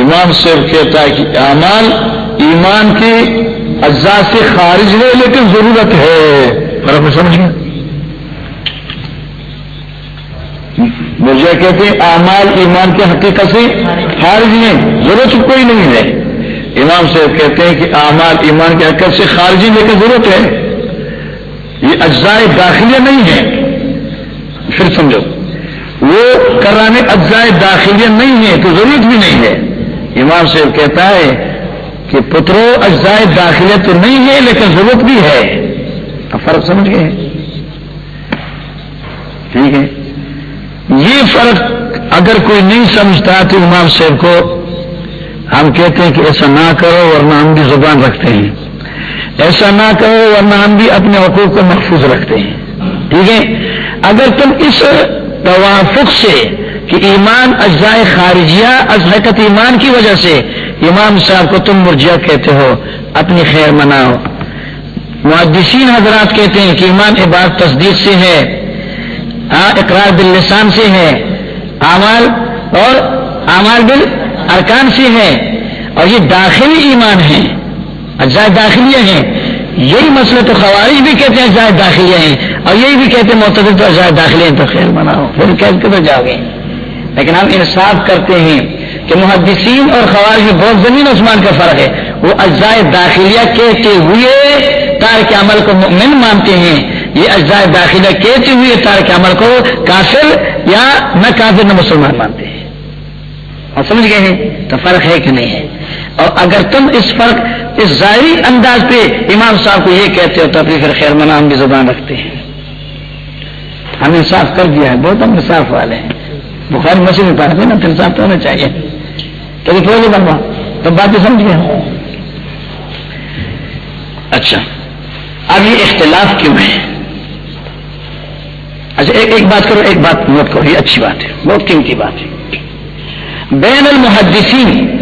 امام صرف کہتا ہے کہ اعمال ایمان کی اجزاء سے خارج ہے لیکن ضرورت ہے۔ فرق سمجھ گیا مرجا کہتے ہیں اعمال ایمان کی حقیقت سے خارج نہیں ضرورت کوئی نہیں ہے۔ امام صاحب کہتے ہیں کہ اعمال ایمان کی حقیقت سے خارجی لیکن ضرورت ہے۔ یہ اجزاء داخلیہ نہیں ہے۔ پھر سمجھو، وہ کرانے اجزاء داخلیہ نہیں ہے تو ضرورت بھی نہیں ہے۔ امام صاحب کہتا ہے کہ پترو اجزاء داخلیہ تو نہیں ہے لیکن ضرورت بھی ہے۔ اب فرق سمجھ گئے ٹھیک ہے۔ یہ فرق اگر کوئی نہیں سمجھتا تو امام صاحب کو ہم کہتے ہیں کہ ایسا نہ کرو، ورنہ ہم بھی زبان رکھتے ہیں۔ ایسا نہ کرو، ورنہ ہم بھی اپنے حقوق کو محفوظ رکھتے ہیں۔ ٹھیک ہے۔ اگر تم اس توافق سے کہ ایمان اجزائے خارجیہ از ایمان کی وجہ سے امام صاحب کو تم مرجیا کہتے ہو، اپنی خیر مناؤ۔ محدثین حضرات کہتے ہیں کہ ایمان عبادت تصدیق سے ہے ہاں، اقرار باللسان سے ہے، اعمال اور اعمال بل ارکان سے ہے۔ اور یہ داخلی ایمان ہے اجزائے داخلیہ ہیں۔ یہی مسئلہ تو خوارج بھی کہتے ہیں اجزائے داخلیہ ہیں۔ اور یہی بھی کہتے ہیں، معتدل تو اجزائے داخلے ہیں، تو خیر مناؤ۔ پھر کہہ کے جاؤ گے؟ لیکن ہم انصاف کرتے ہیں کہ محدثین اور خوارج میں بہت زمین عثمان کا فرق ہے۔ وہ اجزائے داخلیہ کہتے ہوئے تارک عمل کو من مانتے ہیں۔ یہ اجزائے داخلہ کہتے ہوئے تارک عمل کو کافر یا نہ کافر نہ مسلمان مانتے ہیں۔ اور سمجھ گئے ہیں تو فرق ہے کہ نہیں ہے۔ اور اگر تم اس فرق، اس ظاہری انداز پہ امام صاحب کو یہ کہتے ہو تو پھر خیر منا ہم بھی زبان رکھتے ہیں۔ ہم انصاف کر دیا ہے، بہت ہم انصاف والے ہیں۔ بخار مسجد میں پڑھتے نا تو انصاف تو ہونا چاہیے۔ کبھی کوئی نہیں بنوا تو باتیں سمجھ گئے اچھا اب یہ اختلاف کیوں ہے؟ اچھا ایک ایک بات کرو، ایک بات نوٹ کرو، یہ اچھی بات ہے، بہت قیمتی بات ہے۔ بین المحدثین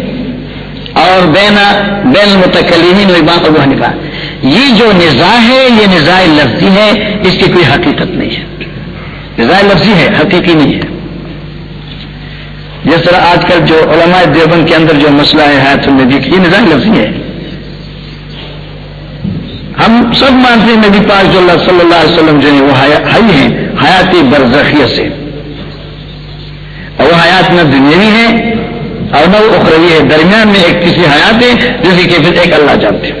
اور بین بین المتکلین امام ابو حنیفہ یہ جو نظا ہے، یہ نظا لفظی ہے، اس کی کوئی حقیقت نہیں ہے۔ نظا لفظی ہے، حقیقی نہیں ہے۔ جس طرح آج کل جو علماء دیوبند کے اندر جو مسئلہ ہے، حیات النبی یہ نظام لفظی ہے۔ ہم سب مانتے ہیں نبی پاک جو اللہ صلی اللہ علیہ وسلم جو ہے وہ حی ہیں حیاتی برزخیہ سے۔ اور وہ حیات نہ دنیاوی ہے اور نہ وہ اخروی ہے درمیان میں ایک کسی حیات ہے جس کی پھر ایک اللہ جانتے ہیں۔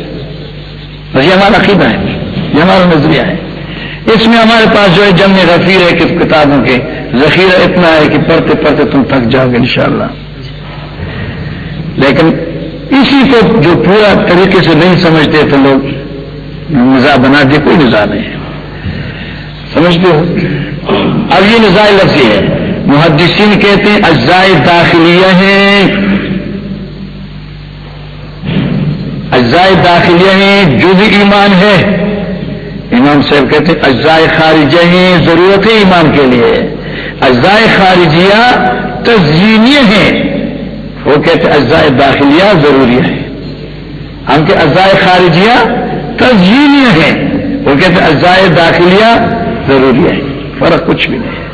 بس یہ ہمارا عقیدہ ہے، یہ ہمارا نظریہ ہے۔ اس میں ہمارے پاس جو ہے جم غفیر ہے، کس کتابوں کے ذخیرہ اتنا ہے کہ پڑھتے پڑھتے تم تھک جاؤ گے انشاءاللہ۔ لیکن اسی کو جو پورا طریقے سے نہیں سمجھتے تو لوگ نظا بنا دے کوئی نظا نہیں ہے۔ سمجھتے ہو؟ اب یہ نظائ لفظی ہے۔ محدثین کہتے ہیں اجزائے داخلیہ ہیں۔ اجزائے داخلیہ ہیں، جو بھی ایمان ہے۔ امام صاحب کہتے ہیں اجزائے خارجہ ہیں ضرورت ہے ایمان کے لیے۔ اجزائے خارجیہ تزئینیہ ہیں۔ وہ کہتے اجزائے داخلیہ ضروری ہے ہم کے اجزائے خارجیہ تزئینیہ ہیں۔ وہ کہتے اجزائے داخلیہ ضروری ہے فرق کچھ بھی نہیں۔ ہے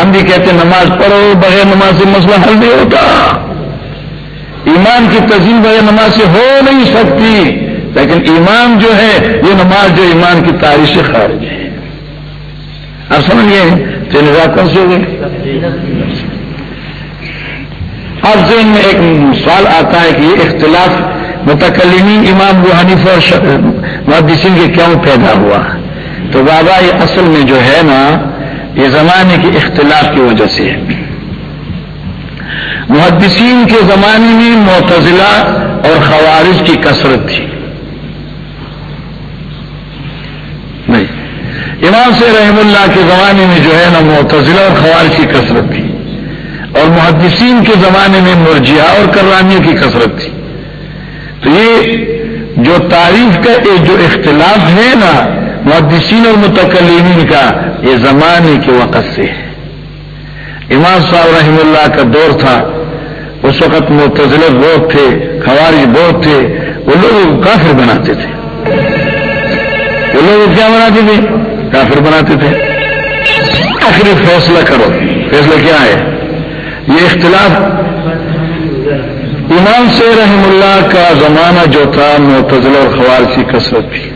ہم بھی کہتے نماز پڑھو، بغیر نماز سے مسئلہ حل نہیں ہوتا۔ ایمان کی تزئین بغیر نماز سے ہو نہیں سکتی۔ لیکن ایمان جو ہے، یہ نماز جو ایمان کی تاریخ سے خارج ہے۔ آپ سمجھ گئے کون سی ہوگی اب ذہن میں ایک سوال آتا ہے کہ یہ اختلاف متکلمی امام حنیف اور محدثین کے کیوں پیدا ہوا؟ تو بابا، یہ اصل میں جو ہے نا، یہ زمانے کے اختلاف کی وجہ سے ہے۔ محدثین کے زمانے میں معتزلہ اور خوارج کی کثرت تھی نہیں امام سے رحم اللہ کے زمانے میں جو ہے نا معتزلہ اور خوارج کی کثرت تھی اور محدثین کے زمانے میں مرجیا اور کرانیوں کی کثرت تھی۔ تو یہ جو تعریف کا یہ جو اختلاف ہے نا محدثین اور متکلین کا، یہ زمانے کے وقت سے ہے۔ امام صاحب رحم اللہ کا دور تھا، اس وقت معتزلہ بہت تھے، خوارج بہت تھے، وہ لوگ کافر بناتے تھے۔ وہ لوگ کیا بناتے تھے؟ کافر بناتے تھے۔ آخری فیصلہ کرو۔ فیصلہ کیا ہے؟ یہ اختلاف۔ امام سے رحم اللہ کا زمانہ جو تھا معتزل اور خوار کی کثرت تھی۔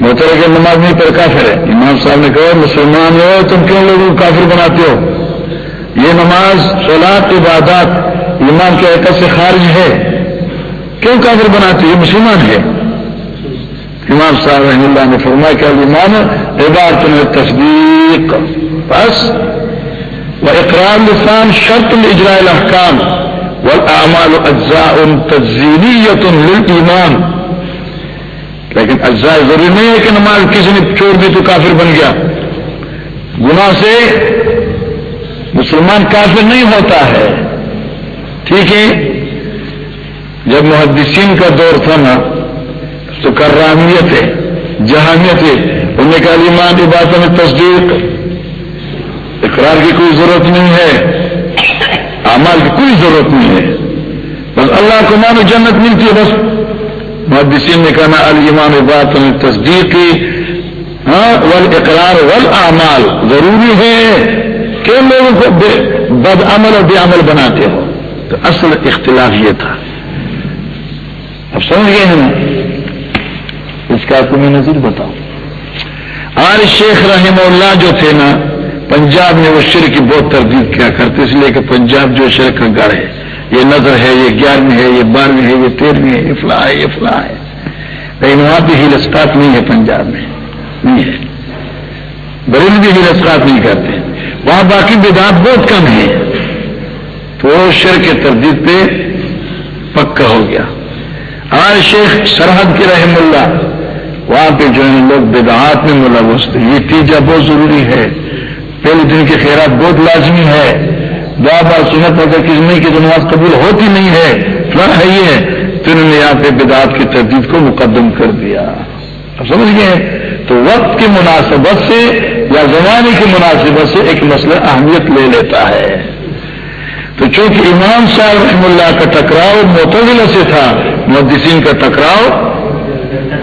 محتر کے نماز نہیں پر کافر ہے۔ امام صاحب نے کہا، مسلمان ہو، تم کیوں لوگوں کو کافر بناتے ہو؟ یہ نماز سولاد عبادات امام کے حقت سے خارج ہے۔ کیوں کافر بناتے یہ مسلمان ہے۔ امام صاحب رحم اللہ نے فرمایا کہ ایمان عبادت میں تصدیق بس وہ اقرام لسان شرط اجرائے الحکام والاعمال اجزاء تجزیلیت للایمان لیکن اجزاء ضروری نہیں ہے کہ نماز کسی نے چھوڑ دی تو کافر بن گیا۔ گناہ سے مسلمان کافر نہیں ہوتا ہے۔ ٹھیک ہے؟ جب محدثین کا دور تھا نا تو کرامیت ہے، جہانیت ہے۔ انہوں نے کہا، ایمان باتوں میں تصدیق۔ اقرار کی کوئی ضرورت نہیں ہے، اعمال کی کوئی ضرورت نہیں ہے۔ بس اللہ کو مانو جنت ملتی ہے بس۔ محدثین نے کہنا المان بات تصدیق کی۔ ہاں ول اقرار ول اعمال ضروری ہے کہ لوگوں کو بد عمل اور بے عمل بناتے ہو۔ تو اصل اختلاف یہ تھا۔ اب سمجھ گئے ہیں کا آپ کو میں نظر بتاؤں آر شیخ رحم اللہ جو تھے نا، پنجاب میں وہ شر کی بہت تردید کیا کرتے، اس لیے کہ پنجاب جو شر کا گڑھ ہے۔ یہ نظر ہے، یہ گیارہویں ہے، یہ بارہویں ہے، یہ تیرہویں ہے، یہ فلاح ہے، یہ فلاح ہے۔ لیکن وہاں بھی ہیلسکات نہیں ہے پنجاب میں۔ نہیں ہے۔ بریل بھی ہیلسکات نہیں کرتے۔ وہاں باقی بدعات بہت کم ہے تو شر کے تردید پہ پکا ہو گیا۔ آج شیخ سرحد کے رحم اللہ وہاں پہ جو ہے لوگ بدعات میں ملوث تھے یہ تیجا بہت ضروری ہے۔ پہلے دن کے خیرات بہت لازمی ہے۔ بار بار سنت اگر کسی نہیں کی نماز قبول ہوتی نہیں ہے۔ فلاں ہے یہ۔ تو انہوں نے یہاں پہ بدعات کی تردید کو مقدم کر دیا۔ اب سمجھ گئے؟ تو وقت کی مناسبت سے یا زمانے کی مناسبت سے ایک مسئلہ اہمیت لے لیتا ہے۔ تو چونکہ امام صاحب رحم اللہ کا ٹکراؤ معتزلہ سے تھا، محدثین کا ٹکراؤ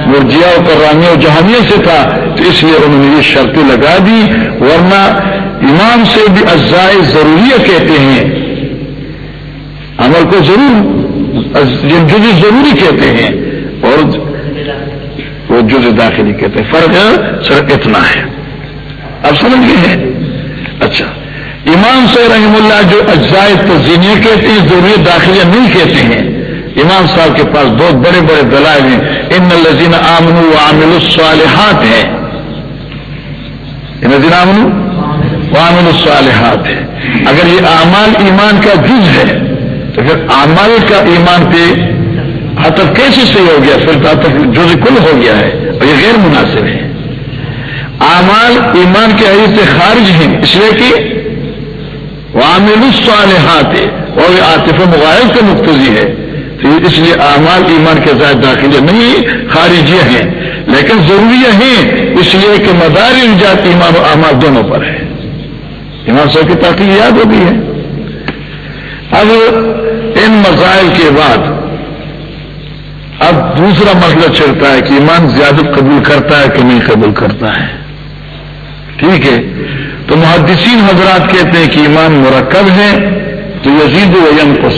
مرجیا و کرانیہ و جہانیہ سے تھا، تو اس لیے انہوں نے یہ شرطیں لگا دی، ورنہ امام سے بھی اجزائے ضروری کہتے ہیں۔ عمل کو ضرور یعنی جز ضروری کہتے ہیں۔ اور وہ جز داخلی کہتے ہیں۔ فرق صرف اتنا ہے۔ اب سمجھ گئے ہیں؟ اچھا۔ امام سے رحم اللہ جو اجزائے تزینیہ کہتے ہیں ضروری داخلیہ نہیں کہتے ہیں۔ امام صاحب کے پاس بہت بڑے بڑے دلائل ہیں۔ ان لذین آمن و عامل الصالحات ہیں۔ ان لذین آمن وامن الصالحات ہے اگر یہ اعمال ایمان کا جز ہے، تو پھر اعمال کا ایمان پہ حتف کیسے صحیح ہو گیا؟ پھر حتف جز کل ہو گیا ہے اور یہ غیر مناسب ہے۔ اعمال ایمان کے حیث سے خارج ہیں، اس لیے کہ وامل الصالحات ہے اور یہ عاطف مغائب کے مقتضی ہے۔ تو اس لیے اعمال ایمان کے ذات داخلے نہیں، خارجیہ ہیں، لیکن ضروری ہیں۔ اس لیے کہ مدار انجات ایمان و اعمال دونوں پر ہے۔ امام صاحب کی تاکہ یاد ہو گئی ہے۔ اب ان مسائل کے بعد، اب دوسرا مسئلہ چلتا ہے کہ ایمان زیادہ قبول کرتا ہے کہ نہیں قبول کرتا ہے۔ ٹھیک ہے۔ تو محدثین حضرات کہتے ہیں کہ ایمان مرکب ہے، تو یزید و یم کو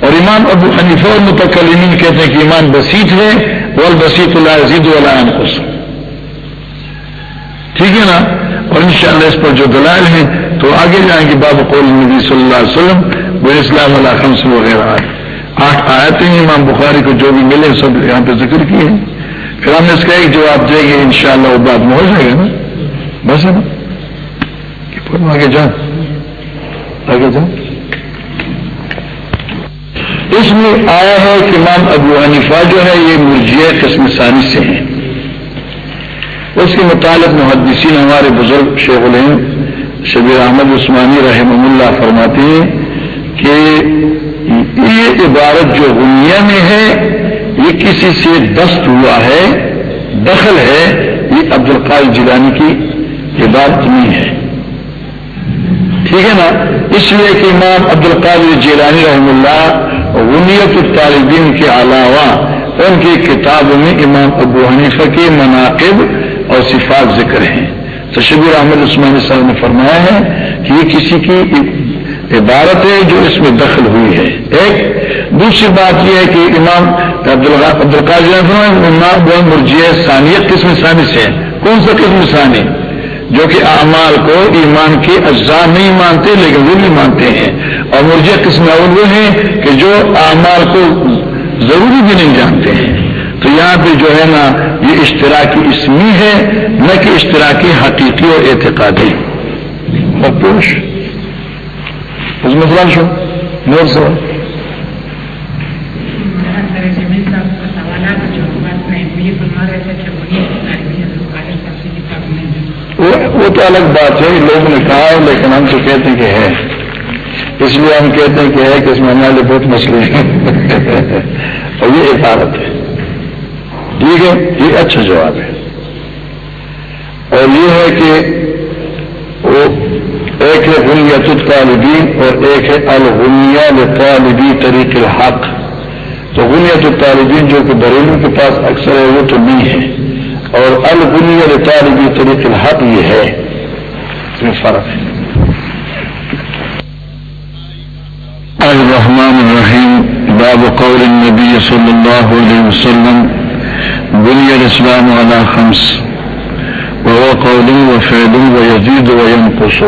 اور ایمان ابو حنیفہ اور متکلمین کہتے ہیں کہ ایمان بسیط ہے وہ بسیط اللہ یزید ولام ٹھیک ہے نا؟ اور انشاءاللہ اس پر جو دلائل ہیں، تو آگے جائیں گے باب قول نبی صلی اللہ علیہ وسلم، وہ اسلام اللہ خمس وغیرہ آٹھ آیتیں ہیں، امام بخاری کو جو بھی ملے، سب یہاں پہ ذکر کیے ہیں۔ پھر ہم نے اس کا ایک جواب دیں گے انشاءاللہ وہ بات میں ہو جائے گا نا۔ بس ہے نا؟ آگے جاؤ آگے جاؤ اس میں آیا ہے کہ امام ابو حنیفہ جو ہے یہ مرجیہ قسم ثانی سے ہیں۔ اس کے متعلق محدثین ہمارے بزرگ شیخ الحم شبیر احمد عثمانی رحم اللہ فرماتے ہیں کہ یہ عبارت جو دنیا میں ہے، یہ کسی سے دست ہوا ہے، دخل ہے، یہ عبد القال جیلانی کی عبارت نہیں ہے۔ ٹھیک ہے نا؟ اس لیے کہ امام عبد القادر جیلانی رحم اللہ غنیت الطالبین کے علاوہ ان کی کتابوں میں امام ابو حنیفہ کے مناقب اور صفات ذکر ہیں۔ تشبیر احمد عثمان صاحب نے فرمایا ہے کہ یہ کسی کی عبارت ہے جو اس میں دخل ہوئی ہے۔ ایک، دوسری بات یہ ہے کہ امام عبدالقاضر امام مرجیہ ثانیت قسم ثانی سے ہے کون سا قسم ثانی؟ جو کہ اعمال کو ایمان کے اجزاء نہیں مانتے لیکن وہ بھی مانتے ہیں۔ اور مرجیہ قسم اول وہ ہیں کہ جو اعمال کو ضروری بھی نہیں جانتے ہیں۔ تو یہاں پہ جو ہے نا، یہ اشتراکی اسمی ہے، نہ کہ اشتراکی حقیقی اور اعتقادی۔ مپوش اس میں سوال شو۔ نور سوال۔ تو الگ بات ہے لوگوں نے کہا ہے، لیکن ہم تو کہتے ہیں کہ ہے۔ اس لیے ہم کہتے ہیں کہ ہے کہ اس میں ہمارے بہت مسئلے ہیں۔ اور یہ عبارت ہے۔ ٹھیک ہے؟ یہ اچھا جواب ہے۔ اور یہ ہے کہ وہ ایک ہے غنیت الطالبین اور ایک ہے الغنیا طالبی طریق الحق۔ تو غنیت الطالبین جو کہ بریلو کے پاس اکثر ہے، وہ تو نہیں ہے۔ اور الغنیا طالبی طریق الحق یہ ہے۔ اس میں فرق ہے۔ الرحمن الرحیم باب قول النبی صلی اللہ علیہ وسلم بني الإسلام على خمس، وهو قول وفعل ويزيد وينقص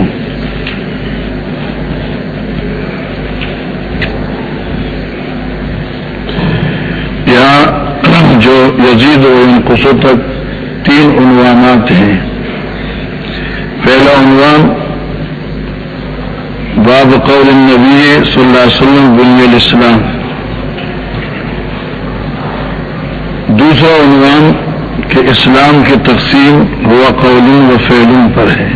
یا جو یزید و ينقص تک تین عنوانات ہیں۔ پہلا عنوان باب قول النبی صلی اللہ علیہ وسلم بنی الاسلام دوسرا عنوان کہ اسلام کی تقسیم ہوا قولون و فعلون پر ہے.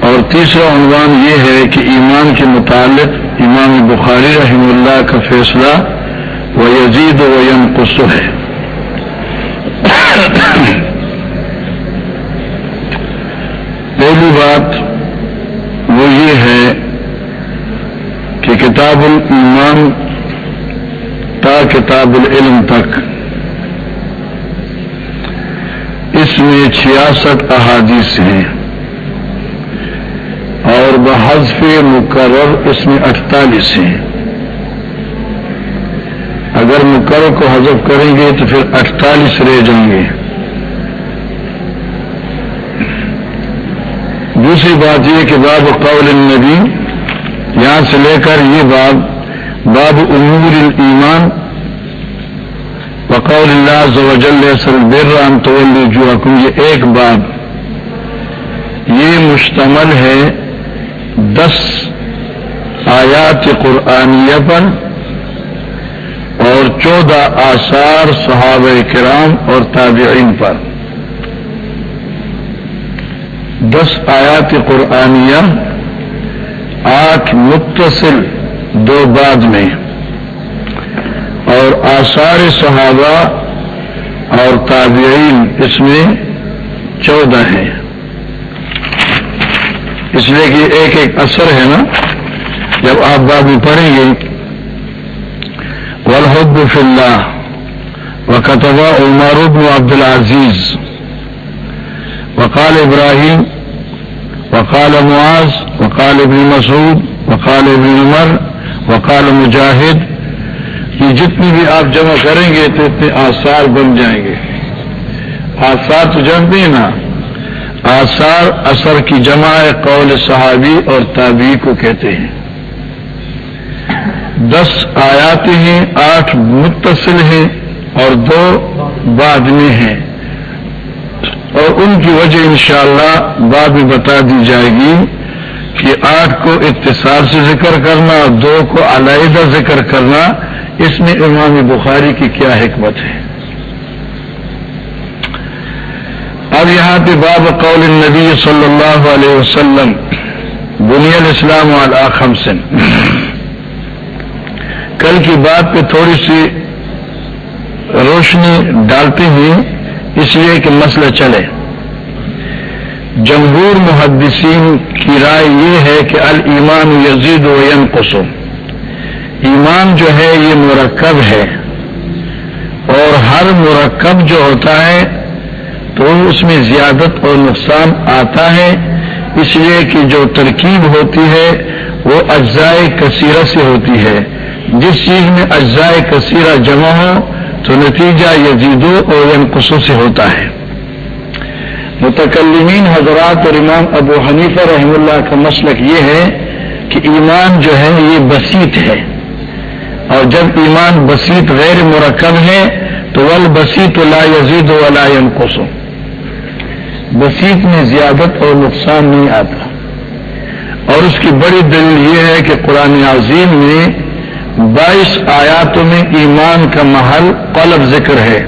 اور تیسرا عنوان یہ ہے کہ ایمان کے متعلق امام بخاری رحم اللہ کا فیصلہ و یزید و یم ہے پہلی بات وہ یہ ہے کہ کتاب المان کتاب العلم تک۔ اس میں چھیاسٹھ احادیث ہیں۔ اور بحذف مقرر اس میں اڑتالیس ہیں۔ اگر مقرر کو حذف کریں گے تو پھر اڑتالیس رہ جائیں گے۔ دوسری بات یہ کہ باب قول النبی یہاں سے لے کر یہ باب باب امور الایمان، وقول اللہ زوجل سر برام تو جو یہ ایک باب۔ یہ مشتمل ہے دس آیات قرآنیہ پر اور چودہ آثار صحابہ کرام اور تابعین پر۔ دس آیات قرآنیہ آٹھ متصل، دو بعد میں۔ اور آثار صحابہ اور تابعین اس میں چودہ ہیں۔ اس لیے کہ ایک ایک اثر ہے نا، جب آپ بعد میں پڑھیں گے۔ ولحب فی اللہ و قطبہ بن عبد العزیز وقال ابراہیم وقال معاذ، وقال ابن مسعود، وقال ابن عمر، وقال مجاہد یہ جتنی بھی آپ جمع کریں گے تو اتنے آثار بن جائیں گے۔ آثار تو جانتے ہیں نا۔ آثار اثر کی جمع قول صحابی اور تابی کو کہتے ہیں۔ دس آیات ہیں، آٹھ متصل ہیں اور دو بعد میں ہیں۔ اور ان کی وجہ انشاءاللہ بعد میں بتا دی جائے گی کہ آٹھ کو اتصال سے ذکر کرنا اور دو کو علیحدہ ذکر کرنا اس میں امام بخاری کی کیا حکمت ہے۔ اب یہاں پہ باب قول النبی صلی اللہ علیہ وسلم، بنی الاسلام علی سن کل کی بات پہ تھوڑی سی روشنی ڈالتے ہیں اس لیے کہ مسئلہ چلے۔ جمہور محدثین کی رائے یہ ہے کہ المان یزید و ین ایمان جو ہے یہ مرکب ہے۔ اور ہر مرکب جو ہوتا ہے تو اس میں زیادت اور نقصان آتا ہے۔ اس لیے کہ جو ترکیب ہوتی ہے وہ اجزائے کثیرہ سے ہوتی ہے۔ جس چیز میں اجزائے کثیرہ جمع ہو تو نتیجہ یزیدو اور انقصو سے ہوتا ہے۔ متکلمین حضرات اور امام ابو حنیفہ رحم اللہ کا مسلک یہ ہے کہ ایمان جو ہے یہ بسیط ہے۔ اور جب ایمان بسیط غیر مرکب ہے تو ول بسیط لا یزید ولا ينقص بسیط میں زیادت اور نقصان نہیں آتا۔ اور اس کی بڑی دلیل یہ ہے کہ قرآن عظیم میں بائیس آیاتوں میں ایمان کا محل قلب ذکر ہے۔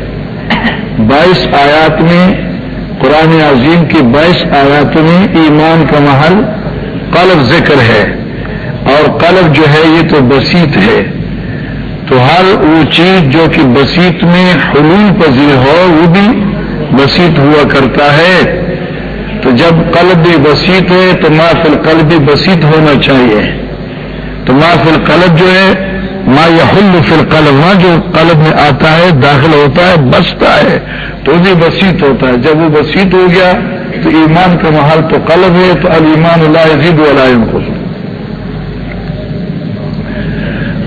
بائیس آیات میں قرآن عظیم کی بائیس آیاتوں میں ایمان کا محل قلب ذکر ہے۔ اور قلب جو ہے یہ تو بسیط ہے۔ تو ہر وہ چیز جو کہ بسیط میں حلول پذیر ہو، وہ بھی بسیط ہوا کرتا ہے۔ تو جب قلب بھی بسیط ہے تو فل قلب بھی بسیط ہونا چاہیے۔ تو فل قلب جو ہے ما حل فل قلب ماں جو قلب میں آتا ہے، داخل ہوتا ہے، بستا ہے۔ تو بھی بسیط ہوتا ہے۔ جب وہ بسیط ہو گیا، تو ایمان کا محل تو قلب ہے، تو المان اللہ عزید علائم کو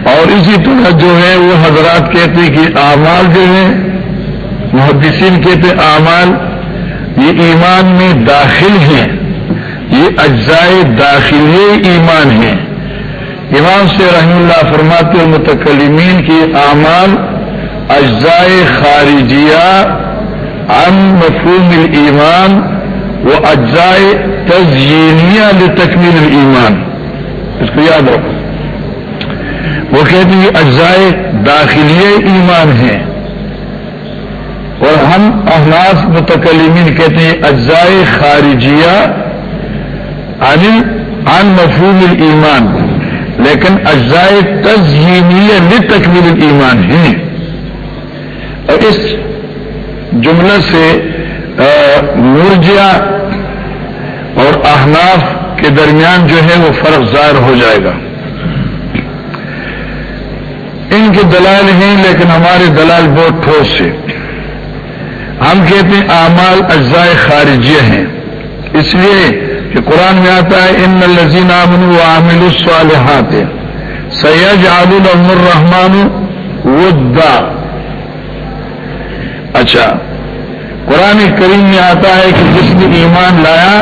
اور اسی طرح جو ہے، وہ حضرات کہتے ہیں کہ اعمال جو ہے محدثین کہتے ہیں اعمال، یہ ایمان میں داخل ہیں۔ یہ اجزائے داخلی ایمان ہیں امام سے رحم اللہ فرماتے متکلمین کی اعمال اجزائے خارجیہ ان مفہوم ایمان وہ اجزائے تزئینیہ لتکمیل ایمان اس کو یاد رکھو۔ وہ کہتے ہیں اجزائے داخلی ایمان ہیں۔ اور ہم احناف متکلمین کہتے ہیں اجزائے خارجیہ عن مفہوم ایمان لیکن اجزائے تزہینیہ لتکمیل ایمان ہیں۔ اور اس جملے سے مرجیا اور احناف کے درمیان جو ہے وہ فرق ظاہر ہو جائے گا۔ ان کے دلال ہیں، لیکن ہمارے دلال بہت ٹھوس سے ہم کہتے ہیں اعمال اجزائے خارجیہ ہیں۔ اس لیے کہ قرآن میں آتا ہے، ان الزین امن و عامل الصالحات سید عبد الرحمان ودا. اچھا قرآن کریم میں آتا ہے کہ جس نے ایمان لایا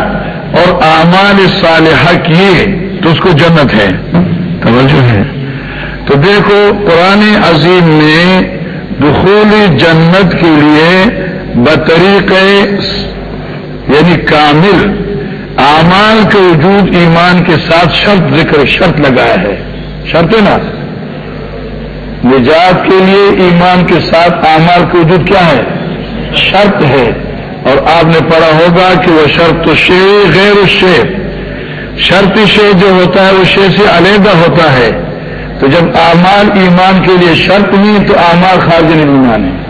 اور اعمال صالحہ کیے تو اس کو جنت ہے۔ توجہ ہے۔ تو دیکھو، قرآن عظیم میں دخول جنت کے لیے بطریق یعنی کامل اعمال کے وجود ایمان کے ساتھ شرط ذکر، شرط لگایا ہے۔ شرط نا؟ نجات کے لیے ایمان کے ساتھ اعمال کے وجود کیا ہے؟ شرط ہے۔ اور آپ نے پڑھا ہوگا کہ وہ شرط تو شے غیر شیر شرط شے جو ہوتا ہے وہ شے سے علیحدہ ہوتا ہے۔ تو جب اعمال ایمان کے لیے شرط نہیں، تو اعمال خارج ایمان ہے۔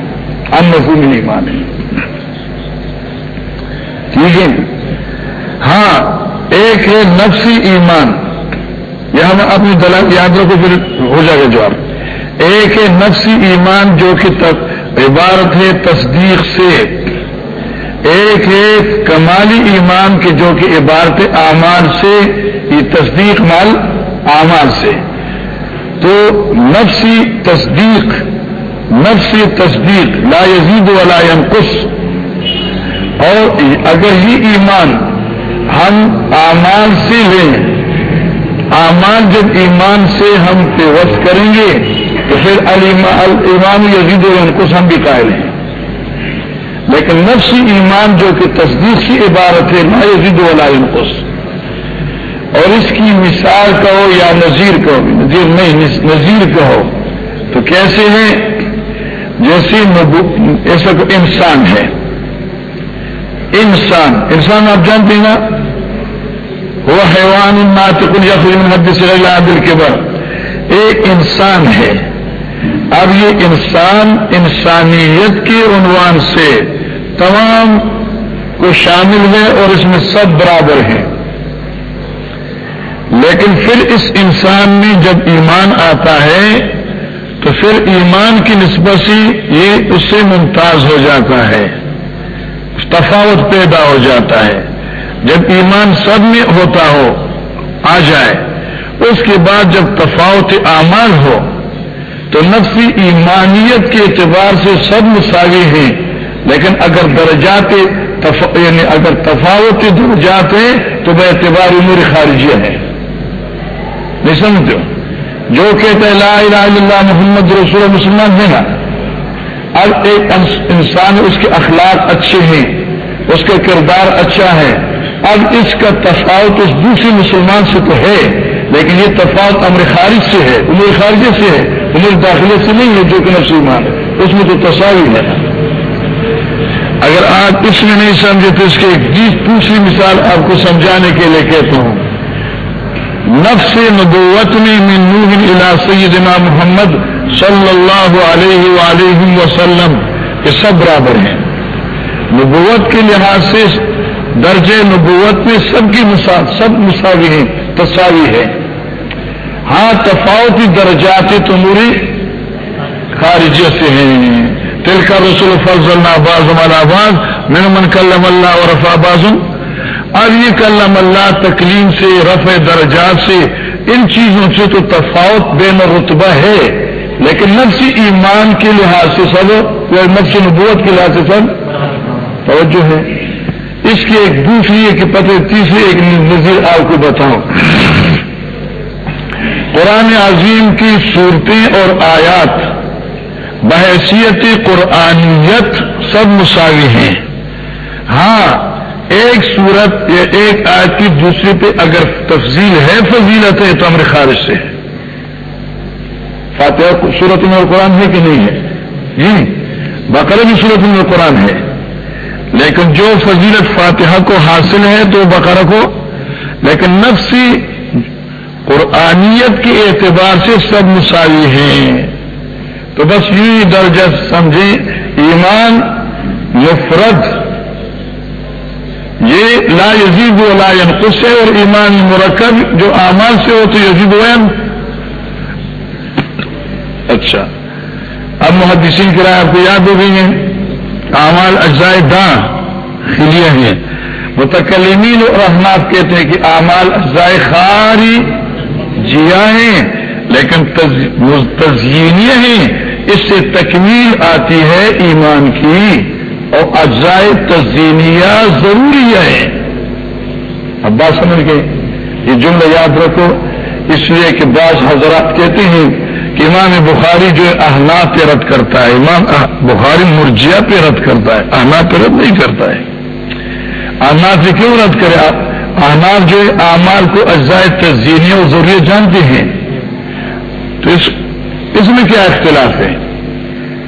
ان مفہوم ایمان۔ ہے ٹھیک ہے۔ ہاں ایک ہے نفسی ایمان۔ یہ ہم اپنی دلال یاد رکھو پھر ہو جائے گا جواب۔ ایک ہے نفسی ایمان جو کہ عبارت ہے تصدیق سے۔ ایک ہے کمالی ایمان کے جو کہ عبارت اعمال سے۔ یہ تصدیق مال اعمال سے۔ تو نفسی تصدیق نفسی تصدیق، لا یزید ولا ينقص اور اگر ہی ایمان ہم اعمال سے لیں اعمال جب ایمان سے ہم پیوس کریں گے، تو پھر المان یزید و انکش ہم بھی قائل ہیں۔ لیکن نفسی ایمان جو کہ تصدیق کی عبارت ہے لا یزید ولا ينقص اور اس کی مثال کہو یا نظیر کہو نظیر نہیں نظیر کہو۔ تو کیسے ہے جیسے ایسا انسان ہے۔ انسان انسان آپ جانتے ہیں نا؟ وہ حیوان ناطق یا پھر حد سے دل کے بعد۔ ایک انسان ہے۔ اب یہ انسان انسانیت کے عنوان سے تمام کو شامل ہے اور اس میں سب برابر ہیں۔ لیکن پھر اس انسان میں جب ایمان آتا ہے، تو پھر ایمان کی نسبت سے یہ اس سے ممتاز ہو جاتا ہے۔ تفاوت پیدا ہو جاتا ہے۔ جب ایمان سب میں ہوتا ہو، آ جائے۔ اس کے بعد جب تفاوت اعمال ہو، تو نفسی ایمانیت کے اعتبار سے سب مساوی ہیں۔ لیکن اگر درجات یعنی اگر تفاوت درجات ہیں، تو بے اعتبار امور خارجیہ ہے نہیں سمجھتے جو کہتے ہیں لا الہ الا اللہ محمد رسول مسلمان ہے نا۔ اب ایک انسان اس کے اخلاق اچھے ہیں، اس کا کردار اچھا ہے۔ اب اس کا تفاوت اس دوسرے مسلمان سے تو ہے، لیکن یہ تفاوت امر خارج سے ہے امر خارجے سے ہے امر داخلے سے نہیں ہے جو کہ مسلمان ہے۔ اس میں تو تصاویر ہے۔ اگر آپ اس میں نہیں سمجھے تو اس کی ایک دوسری مثال آپ کو سمجھانے کے لیے کہتا ہوں۔ نفس نبوت میں من نوح الى سیدنا محمد صلی اللہ علیہ وآلہ وسلم، یہ سب برابر ہیں۔ نبوت کے لحاظ سے درجے نبوت میں سب کی مثال سب مساوی ہیں تصاوی ہے ہاں تفاوتی درجات تموری خارجہ سے ہیں۔ تل کا رسول فضل اللہ باز آباز من من کلم اللہ اور رفا بازم اب یہ کلم اللہ تکلیم سے، رفع درجات سے، ان چیزوں سے تو تفاوت بے رتبہ ہے۔ لیکن نفسی ایمان کے لحاظ سے سب، یا نفس نبوت کے لحاظ سے سب، توجہ ہے۔ اس کی ایک دوسری، ایک پتہ، تیسری، ایک نظیر آپ کو بتاؤں۔ قرآن عظیم کی صورتیں اور آیات، بحیثیت قرآنیت سب مساوی ہیں۔ ہاں ایک صورت یا ایک آیت کی دوسری پہ اگر تفضیل ہے، فضیلت ہے تو امر خارج سے۔ ہے فاتحہ صورت میں قرآن ہے کہ نہیں ہے؟ جی بقرہ بھی صورت میں قرآن ہے۔ لیکن جو فضیلت فاتحہ کو حاصل ہے تو بقرہ کو، لیکن نفسی قرآنیت کے اعتبار سے سب مساوی ہیں۔ تو بس یوں درجہ سمجھیں، ایمان مفرد، یہ لا یزید و لا ينقص ہے، اور ایمان مرکب جو اعمال سے ہو تو یزید وین اچھا۔ اب محدثین کی رائے آپ کو یاد ہو گئی ہیں۔ اعمال اجزائے داں، خلیہ ہیں۔ متکلمین اور احناف کہتے ہیں کہ اعمال اجزائے خاری جیا ہیں، لیکن تزئینیہ ہیں۔ اس سے تکمیل آتی ہے ایمان کی، اور اجزائے تزینیا ضروری ہے اب بات سمجھ گئے؟ یہ جملہ یاد رکھو۔ اس لیے کہ بعض حضرات کہتے ہیں کہ امام بخاری جو ہے پہ رد کرتا ہے، امام بخاری مرجیا پہ رد کرتا ہے، احناف پہ رد نہیں کرتا ہے۔ احناف سے کیوں رد کرے؟ آپ احناف جو ہے اعمال کو اجزائے تزینیا اور ضروری جانتے ہیں۔ تو اس اس میں کیا اختلاف ہے؟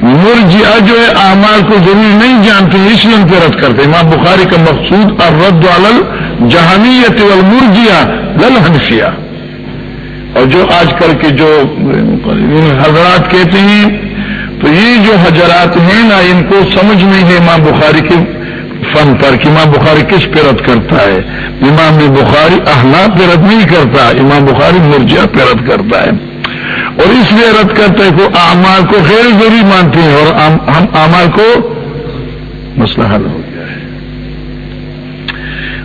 مرجیا جو ہے، اعمال کو ضروری نہیں جانتے اس لیے ان پہ رد کرتے امام بخاری کا مقصود اور رد والل جہانیت والمرجیا لل ہنفیا اور جو آج کل کے جو حضرات کہتے ہیں، تو یہ جو حضرات ہیں نا، ان کو سمجھ نہیں ہے امام بخاری کے فن پر کہ امام بخاری کس پہ رد کرتا ہے۔ امام بخاری احناب پہ رد نہیں کرتا، امام بخاری مرجیا پہ رد کرتا ہے۔ اور اس لیے رد کرتے کہ اعمال کو غیر ضروری مانتے ہیں اور ہم اعمال کو مسئلہ حل ہو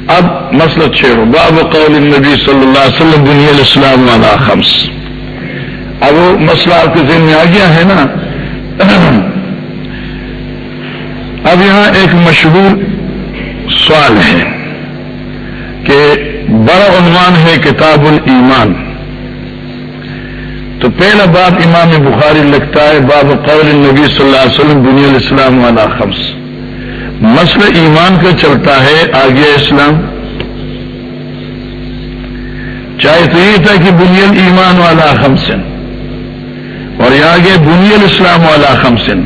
اب مسئلہ چھ ہو باب قول النبی صلی اللہ علیہ وسلم دنیا الاسلام والا خمس۔ اب وہ مسئلہ آپ کے ذہن میں آ گیا ہے نا۔ اب یہاں ایک مشہور سوال ہے کہ بڑا عنوان ہے کتاب الایمان۔ تو پہلا باب امام بخاری لگتا ہے، باب قول نبی صلی اللہ علیہ وسلم دنیا الاسلام والا خمس۔ مسئلہ ایمان کا چلتا ہے آگے اسلام۔ چاہے تو یہ تھا کہ بنیل ایمان والا خمسن اور یہ آگے بنیل اسلام والا خمسن۔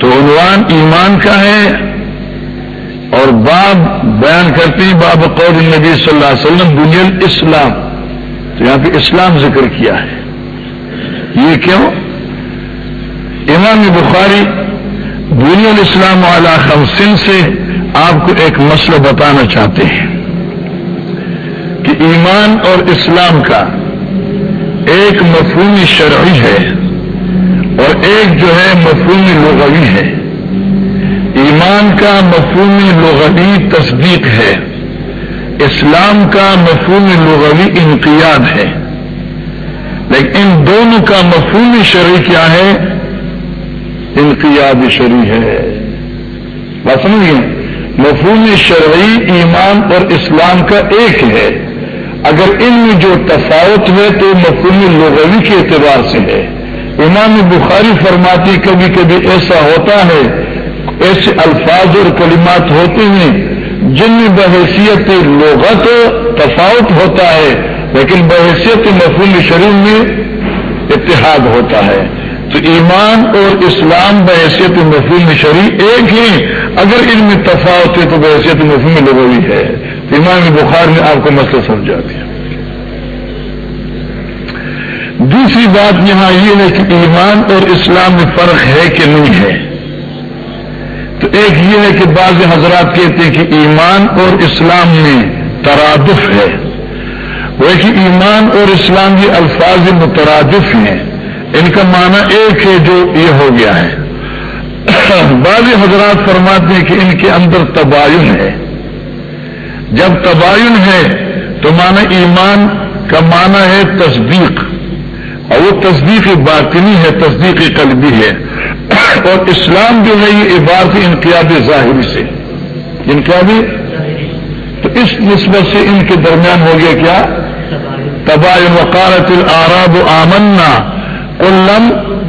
تو عنوان ایمان کا ہے اور باب بیان کرتے ہیں، باب قول نبی صلی اللہ علیہ وسلم، بنیل اسلام۔ تو یہاں پہ اسلام ذکر کیا ہے۔ یہ کیوں؟ امام بخاری دنیا الاسلام والا خمسن سے آپ کو ایک مسئلہ بتانا چاہتے ہیں کہ ایمان اور اسلام کا ایک مفہومی شرعی ہے اور ایک جو ہے مفہومی لغوی ہے۔ ایمان کا مفہومی لغوی تصدیق ہے۔ اسلام کا مفہومی لغوی انقیاد ہے۔ لیکن ان دونوں کا مفہوم شرعی کیا ہے؟ انقیاد شرعی ہے۔ بات سمجھیے مفہوم شرعی ایمان اور اسلام کا ایک ہے۔ اگر ان میں جو تفاوت ہے تو مفہوم لغوی کے اعتبار سے ہے۔ امام بخاری فرماتی کبھی کبھی ایسا ہوتا ہے، ایسے الفاظ اور کلمات ہوتے ہیں جن میں بحیثیت لغت تفاوت ہوتا ہے، لیکن بحیثیت مفہوم شریف میں اتحاد ہوتا ہے۔ تو ایمان اور اسلام بحیثیت مفہوم شریف ایک ہی اگر ان میں تفاوت ہے تو بحیثیت مفہوم لغوی ہے۔ تو امام بخار نے آپ کو مسئلہ سمجھا دیا۔ دوسری بات یہاں یہ ہے کہ ایمان اور اسلام میں فرق ہے کہ نہیں ہے۔ تو ایک یہ ہے کہ بعض حضرات کہتے ہیں کہ ایمان اور اسلام میں ترادف ہے۔ وہ کہ ایمان اور اسلام یہ الفاظ مترادف ہیں۔ ان کا معنی ایک ہے جو یہ ہو گیا ہے۔ بعض حضرات فرماتے ہیں کہ ان کے اندر تباین ہے۔ جب تباین ہے تو معنی ایمان کا معنی ہے تصدیق۔ اور وہ تصدیق باطنی ہے، تصدیق قلبی ہے۔ اور اسلام جو ہے یہ عبارت انقیاب ظاہری سے۔ انقیابی؟ تو اس نسبت سے ان کے درمیان ہو گیا کیا؟ تباہ وقارت العراب آمنا۔ کلم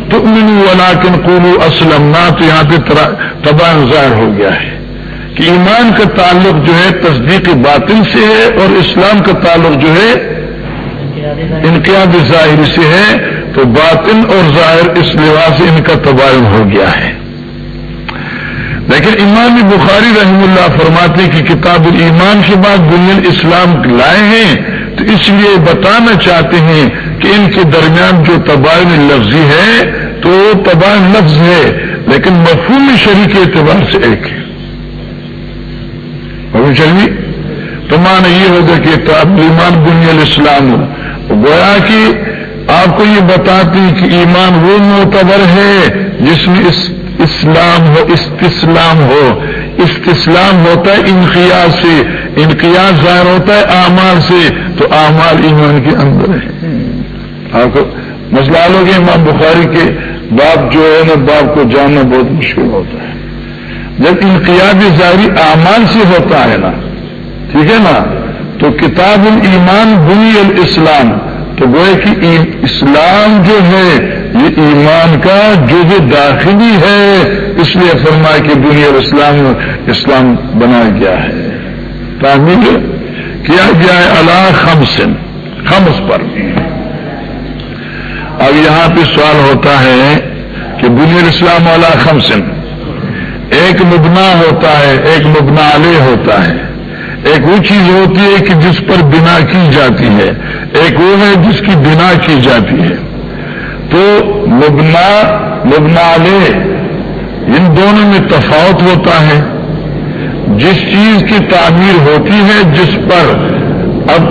تؤمن ولكن قولوا اسلمنا، تو یہاں پہ تباہ ظاہر ہو گیا ہے کہ ایمان کا تعلق جو ہے تصدیق باطن سے ہے اور اسلام کا تعلق جو ہے انقیاب ظاہر سے ہے، تو باطن اور ظاہر اس لحاظ سے ان کا تباین ہو گیا ہے۔ لیکن امام بخاری رحم اللہ فرماتے کی کتاب الایمان کے بعد بنیاد اسلام لائے ہیں، تو اس لیے بتانا چاہتے ہیں کہ ان کے درمیان جو تباین لفظی ہے تو وہ تباین لفظ ہے، لیکن مفہوم شریک اعتبار سے ایک ہے۔ چلیے تو مان یہ ہوگا کہ ایمان بنیاد اسلام گویا کہ آپ کو یہ بتاتی کہ ایمان وہ معتبر ہے جس میں اس اسلام ہو، استسلام ہو۔ استسلام ہوتا ہے انقیاز سے انقیاز ظاہر ہوتا ہے اعمال سے، تو اعمال ایمان کے اندر ہے ہاں، مسئلہ لوگ امام بخاری کے باپ جو ہے نا، باپ کو جاننا بہت مشکل ہوتا ہے۔ جب انقیاب ظاہری اعمال سے ہوتا ہے نا، ٹھیک ہے نا، تو کتاب الایمان بنی الاسلام، تو گوئے کہ اسلام جو ہے، یہ ایمان کا جو بھی داخلی ہے۔ اس لیے فرما کہ بنی الاسلام، اسلام بنایا گیا ہے۔ تعمیر کیا گیا ہے؟ اللہ خمسن، خمس پر۔ اب یہاں پہ سوال ہوتا ہے کہ بنی الاسلام والا خمسن، ایک مبنا ہوتا ہے، ایک مبنا علیہ ہوتا ہے۔ ایک وہ چیز ہوتی ہے کہ جس پر بنا کی جاتی ہے۔ ایک وہ ہے جس کی بنا کی جاتی ہے۔ تو مبنا مبنا علیہ، ان دونوں میں تفاوت ہوتا ہے۔ جس چیز کی تعمیر ہوتی ہے، جس پر اب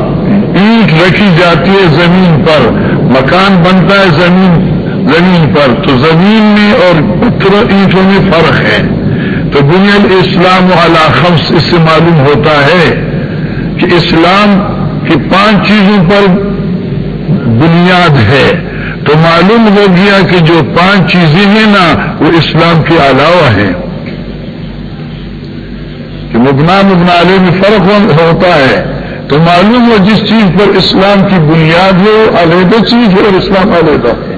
اینٹ رکھی جاتی ہے زمین پر مکان بنتا ہے زمین زمین پر۔ تو زمین میں اور پتھر اینٹوں میں فرق ہے۔ تو بنیاد اسلام والا خمس اس سے معلوم ہوتا ہے کہ اسلام کی پانچ چیزوں پر بنیاد ہے۔ تو معلوم ہو گیا کہ جو پانچ چیزیں ہیں نا، وہ اسلام کے علاوہ ہیں۔ کہ مبنا مبنا علیہ میں فرق ہوتا ہے۔ تو معلوم ہو جس چیز پر اسلام کی بنیاد ہو علیحدہ چیز ہے اور اسلام علیحدہ ہے۔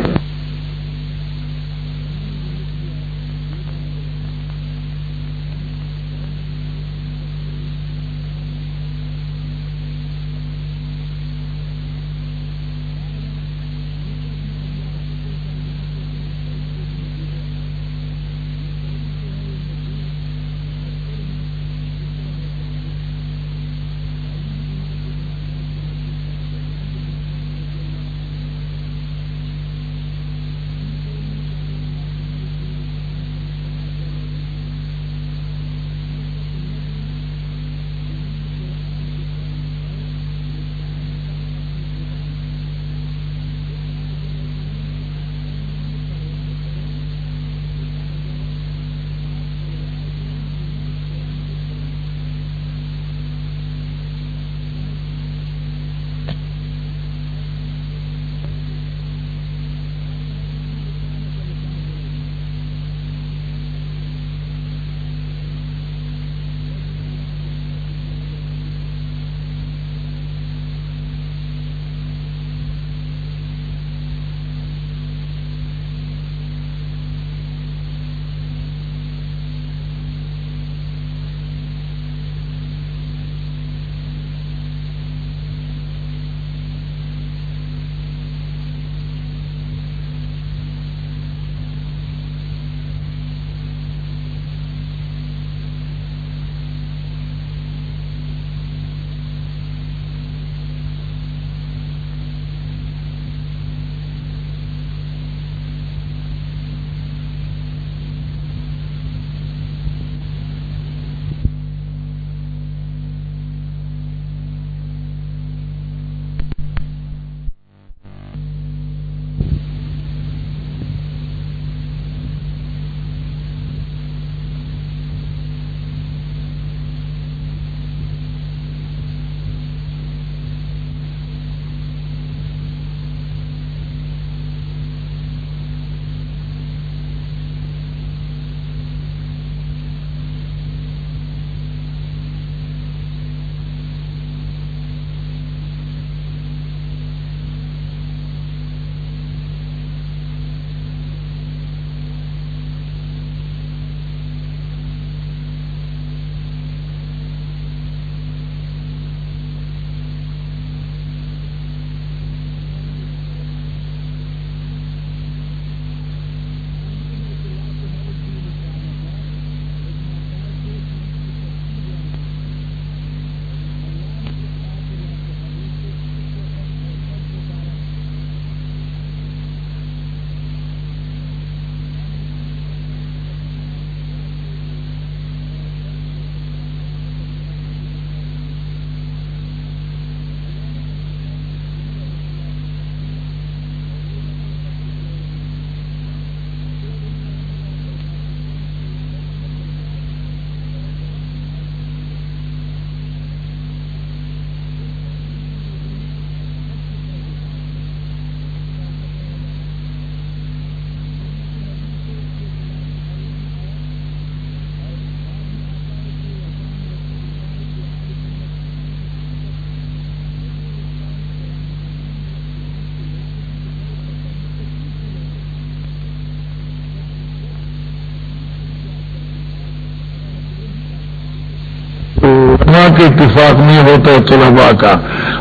کا اتفاق نہیں ہوتا ہے طلباء کا،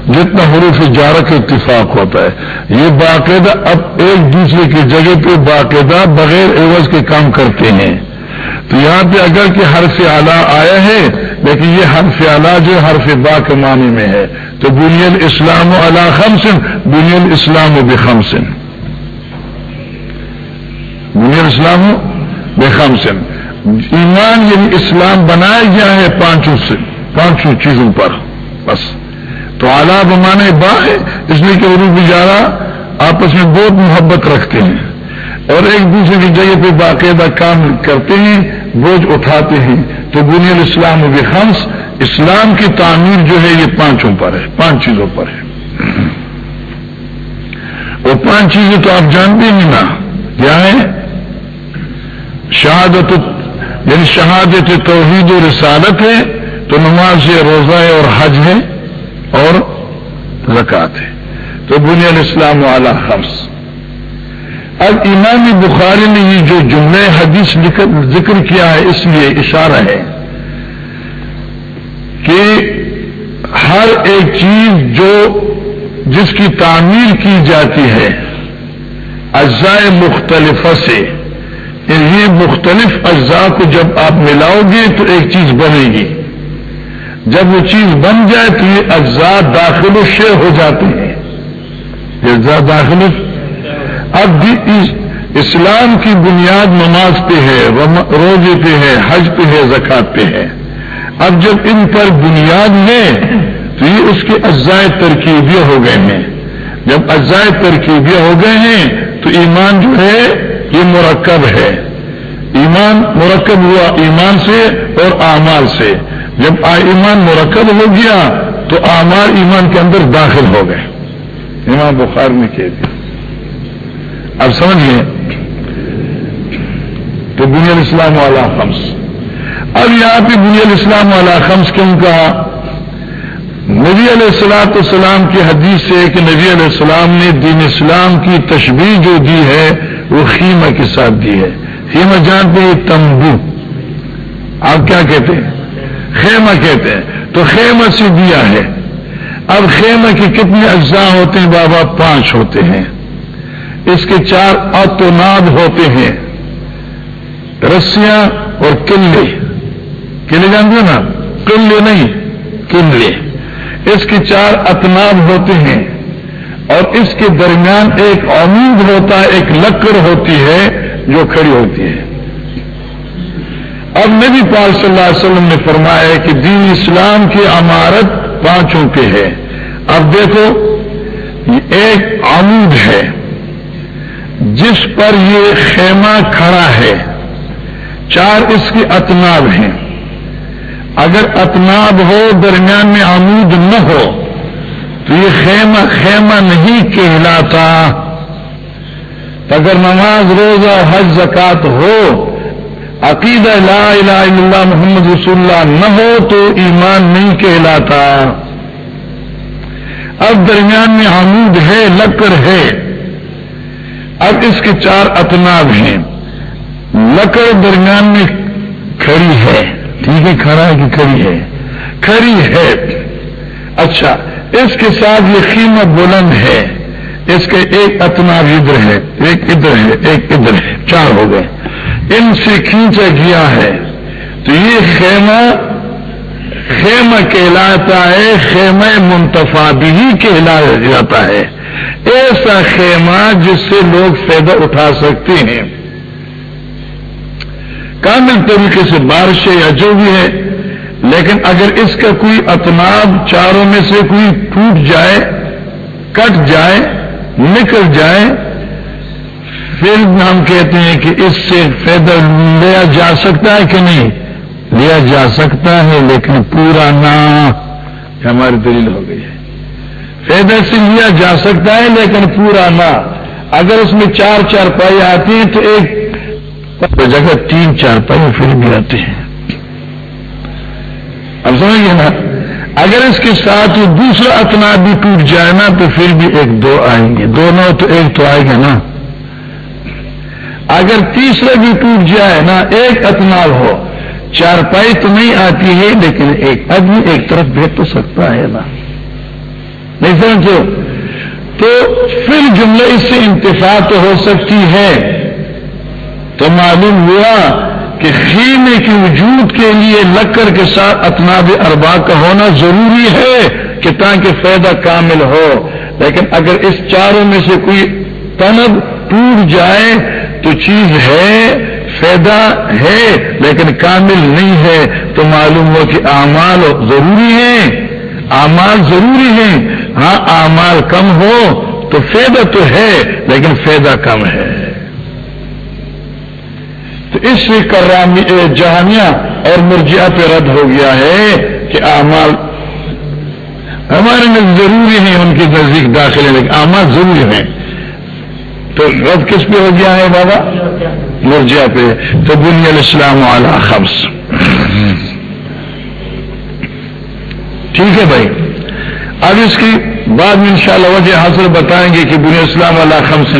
جتنا حروف جارہ کا اتفاق ہوتا ہے۔ یہ باقاعدہ اب ایک دوسرے کی جگہ پہ باقاعدہ بغیر عوض کے کام کرتے ہیں۔ تو یہاں پہ اگر کہ حرف اعلیٰ آیا ہے، لیکن یہ حرف اعلیٰ جو حرف با کے معنی میں ہے۔ تو بنیاد اسلام و علا خمسن بنیاد اسلام و بخمسن بنیاد اسلام و بخمسن ایمان یعنی اسلام بنایا گیا ہے پانچوں سے۔ پانچوں چیزوں پر۔ بس۔ تو اعلیٰ بمانے با ہے، اس لیے کہ اردو گزارا، آپس میں بہت محبت رکھتے ہیں۔ اور ایک دوسرے کی جگہ پہ باقاعدہ کام کرتے ہیں، بوجھ اٹھاتے ہیں۔ تو بنیاد اسلام و خمس اسلام کی تعمیر جو ہے، یہ پانچوں پر ہے۔ پانچ چیزوں پر ہے۔ اور پانچ چیزیں تو آپ جانتے ہیں نا۔ کیا ہے؟ شہادت یعنی شہادت توحید و رسالت ہے۔ تو نماز ہے، روزہ ہے اور حج ہے اور زکات ہے۔ تو بنیاد اسلام والا خمس۔ اب امام بخاری نے یہ جو جملے حدیث ذکر کیا ہے، اس لیے اشارہ ہے کہ ہر ایک چیز جو جس کی تعمیر کی جاتی ہے، اجزاء مختلف سے یعنی یہ مختلف اجزاء کو جب آپ ملاؤ گے تو ایک چیز بنے گی۔ جب وہ چیز بن جائے تو یہ اجزاء داخل و شے ہو جاتے ہیں۔ اجزاء داخل اب بھی اسلام کی بنیاد نماز پہ ہے روزے پہ ہے، حج پہ ہے زکات پہ ہے۔ اب جب ان پر بنیاد ہے تو یہ اس کے اجزائے ترکیبیاں ہو گئے ہیں۔ جب اجزائے ترکیبیاں ہو گئے ہیں تو ایمان جو ہے یہ مرکب ہے۔ ایمان مرکب ہوا ایمان سے اور اعمال سے۔ جب ایمان مرکب ہو گیا تو اعمال ایمان کے اندر داخل ہو گئے۔ ایمان بخار میں کہہ دیا۔ اب سمجھیے تو بنیاد اسلام والا خمس۔ اب یہاں پہ بنیاد اسلام والا خمس کیوں کہا؟ نبی علیہ السلاۃ السلام کی حدیث سے کہ نبی علیہ السلام نے دین اسلام کی تشبیح جو دی ہے، وہ خیمہ کے ساتھ دی ہے۔ خیمہ جانتے ہیں تمبو آپ کیا کہتے ہیں؟ خیمہ کہتے ہیں۔ تو خیمہ سے دیا ہے۔ اب خیمہ کے کتنے اجزاء ہوتے ہیں؟ بابا، پانچ ہوتے ہیں۔ اس کے چار اتوناد ہوتے ہیں۔ رسیاں اور کلے کلے جانتے ہیں نا؟ کلے نہیں کلے اس کے چار اتناب ہوتے ہیں۔ اور اس کے درمیان ایک امید ہوتا ہے، ایک لکڑ ہوتی ہے۔ جو کھڑی ہوتی ہے اب نبی پال صلی اللہ علیہ وسلم نے فرمایا کہ دین اسلام کی عمارت پانچوں پہ ہے۔ اب دیکھو ایک آمود ہے۔ جس پر یہ خیمہ کھڑا ہے۔ چار اس کے اتناب ہیں۔ اگر اتناب ہو، درمیان میں آمود نہ ہو، تو یہ خیمہ خیمہ نہیں کہلاتا۔ اگر نماز روزہ، حج زکات ہو عقید لا الہ الا اللہ محمد رسول اللہ نہ ہو تو ایمان نہیں کہلاتا۔ اب درمیان میں حمود ہے، لکڑ ہے۔ اب اس کے چار اتناب ہیں۔ لکڑ درمیان میں کھڑی ہے۔ ٹھیک ہے، کھڑا ہے کہ کھڑی ہے۔ کھڑی ہے۔ اچھا اس کے ساتھ یہ قیمت بلند ہے۔ اس کے ایک اتنا ادھر ہے، ایک ادھر ہے، ایک ادھر ہے، چار ہو گئے۔ ان سے کھینچا گیا ہے۔ تو یہ خیمہ خیمہ کہلاتا ہے، خیمہ منتفا بھی کہلایا جاتا ہے۔ ایسا خیمہ جس سے لوگ فائدہ اٹھا سکتے ہیں۔ کامل طریقے سے بارشیں یا جو بھی ہے، لیکن اگر اس کا کوئی اطناب چاروں میں سے کوئی ٹوٹ جائے، کٹ جائے نکل جائے پھر ہم کہتے ہیں کہ اس سے فائدہ لیا جا سکتا ہے کہ نہیں؟ لیا جا سکتا ہے، لیکن پورا نہ ہماری دلیل ہو گئی ہے۔ فائدہ سے لیا جا سکتا ہے، لیکن پورا نہ۔ اگر اس میں چار چار پائی آتی ہیں تو ایک جگہ تین چار پائی پھر بھی آتے ہیں۔ اب سمجھ گئے نا؟ اگر اس کے ساتھ وہ دوسرا اتنا بھی ٹوٹ جائے نا، تو پھر بھی ایک دو آئیں گے۔ دونوں تو ایک تو آئے گا نا۔ اگر تیسرا بھی ٹوٹ جائے نا، ایک اتنا ہو۔ چارپائی تو نہیں آتی ہے، لیکن ایک آدمی ایک طرف بیٹھ تو سکتا ہے نا۔ نہیں سمجھو تو پھر جملے اس سے انتفاع تو ہو سکتی ہے۔ تو معلوم ہوا کہ خیمے کی وجود کے لیے لکڑ کے ساتھ اتناب اربا کا ہونا ضروری ہے کہ تاکہ فائدہ کامل ہو۔ لیکن اگر اس چاروں میں سے کوئی تنب ٹوٹ جائے تو چیز ہے، فائدہ ہے، لیکن کامل نہیں ہے۔ تو معلوم ہو کہ اعمال ضروری ہیں۔ اعمال ضروری ہیں۔ ہاں اعمال کم ہو تو فائدہ تو ہے، لیکن فائدہ کم ہے۔ تو اس سے کرامی جہانیہ، اور مرجیا پہ رد ہو گیا ہے کہ اعمال ہمارے میں ضروری ہیں، ان کی نزدیک داخلے لیکن اعمال ضروری ہیں۔ تو رد کس پہ ہو گیا ہے بابا؟ مرجیا پہ۔ تو بنی الاسلام والا خمس۔ ٹھیک ہے بھائی۔ اب اس کی بعد میں انشاءاللہ وجہ حاصل بتائیں گے کہ بنی اسلام والا خمس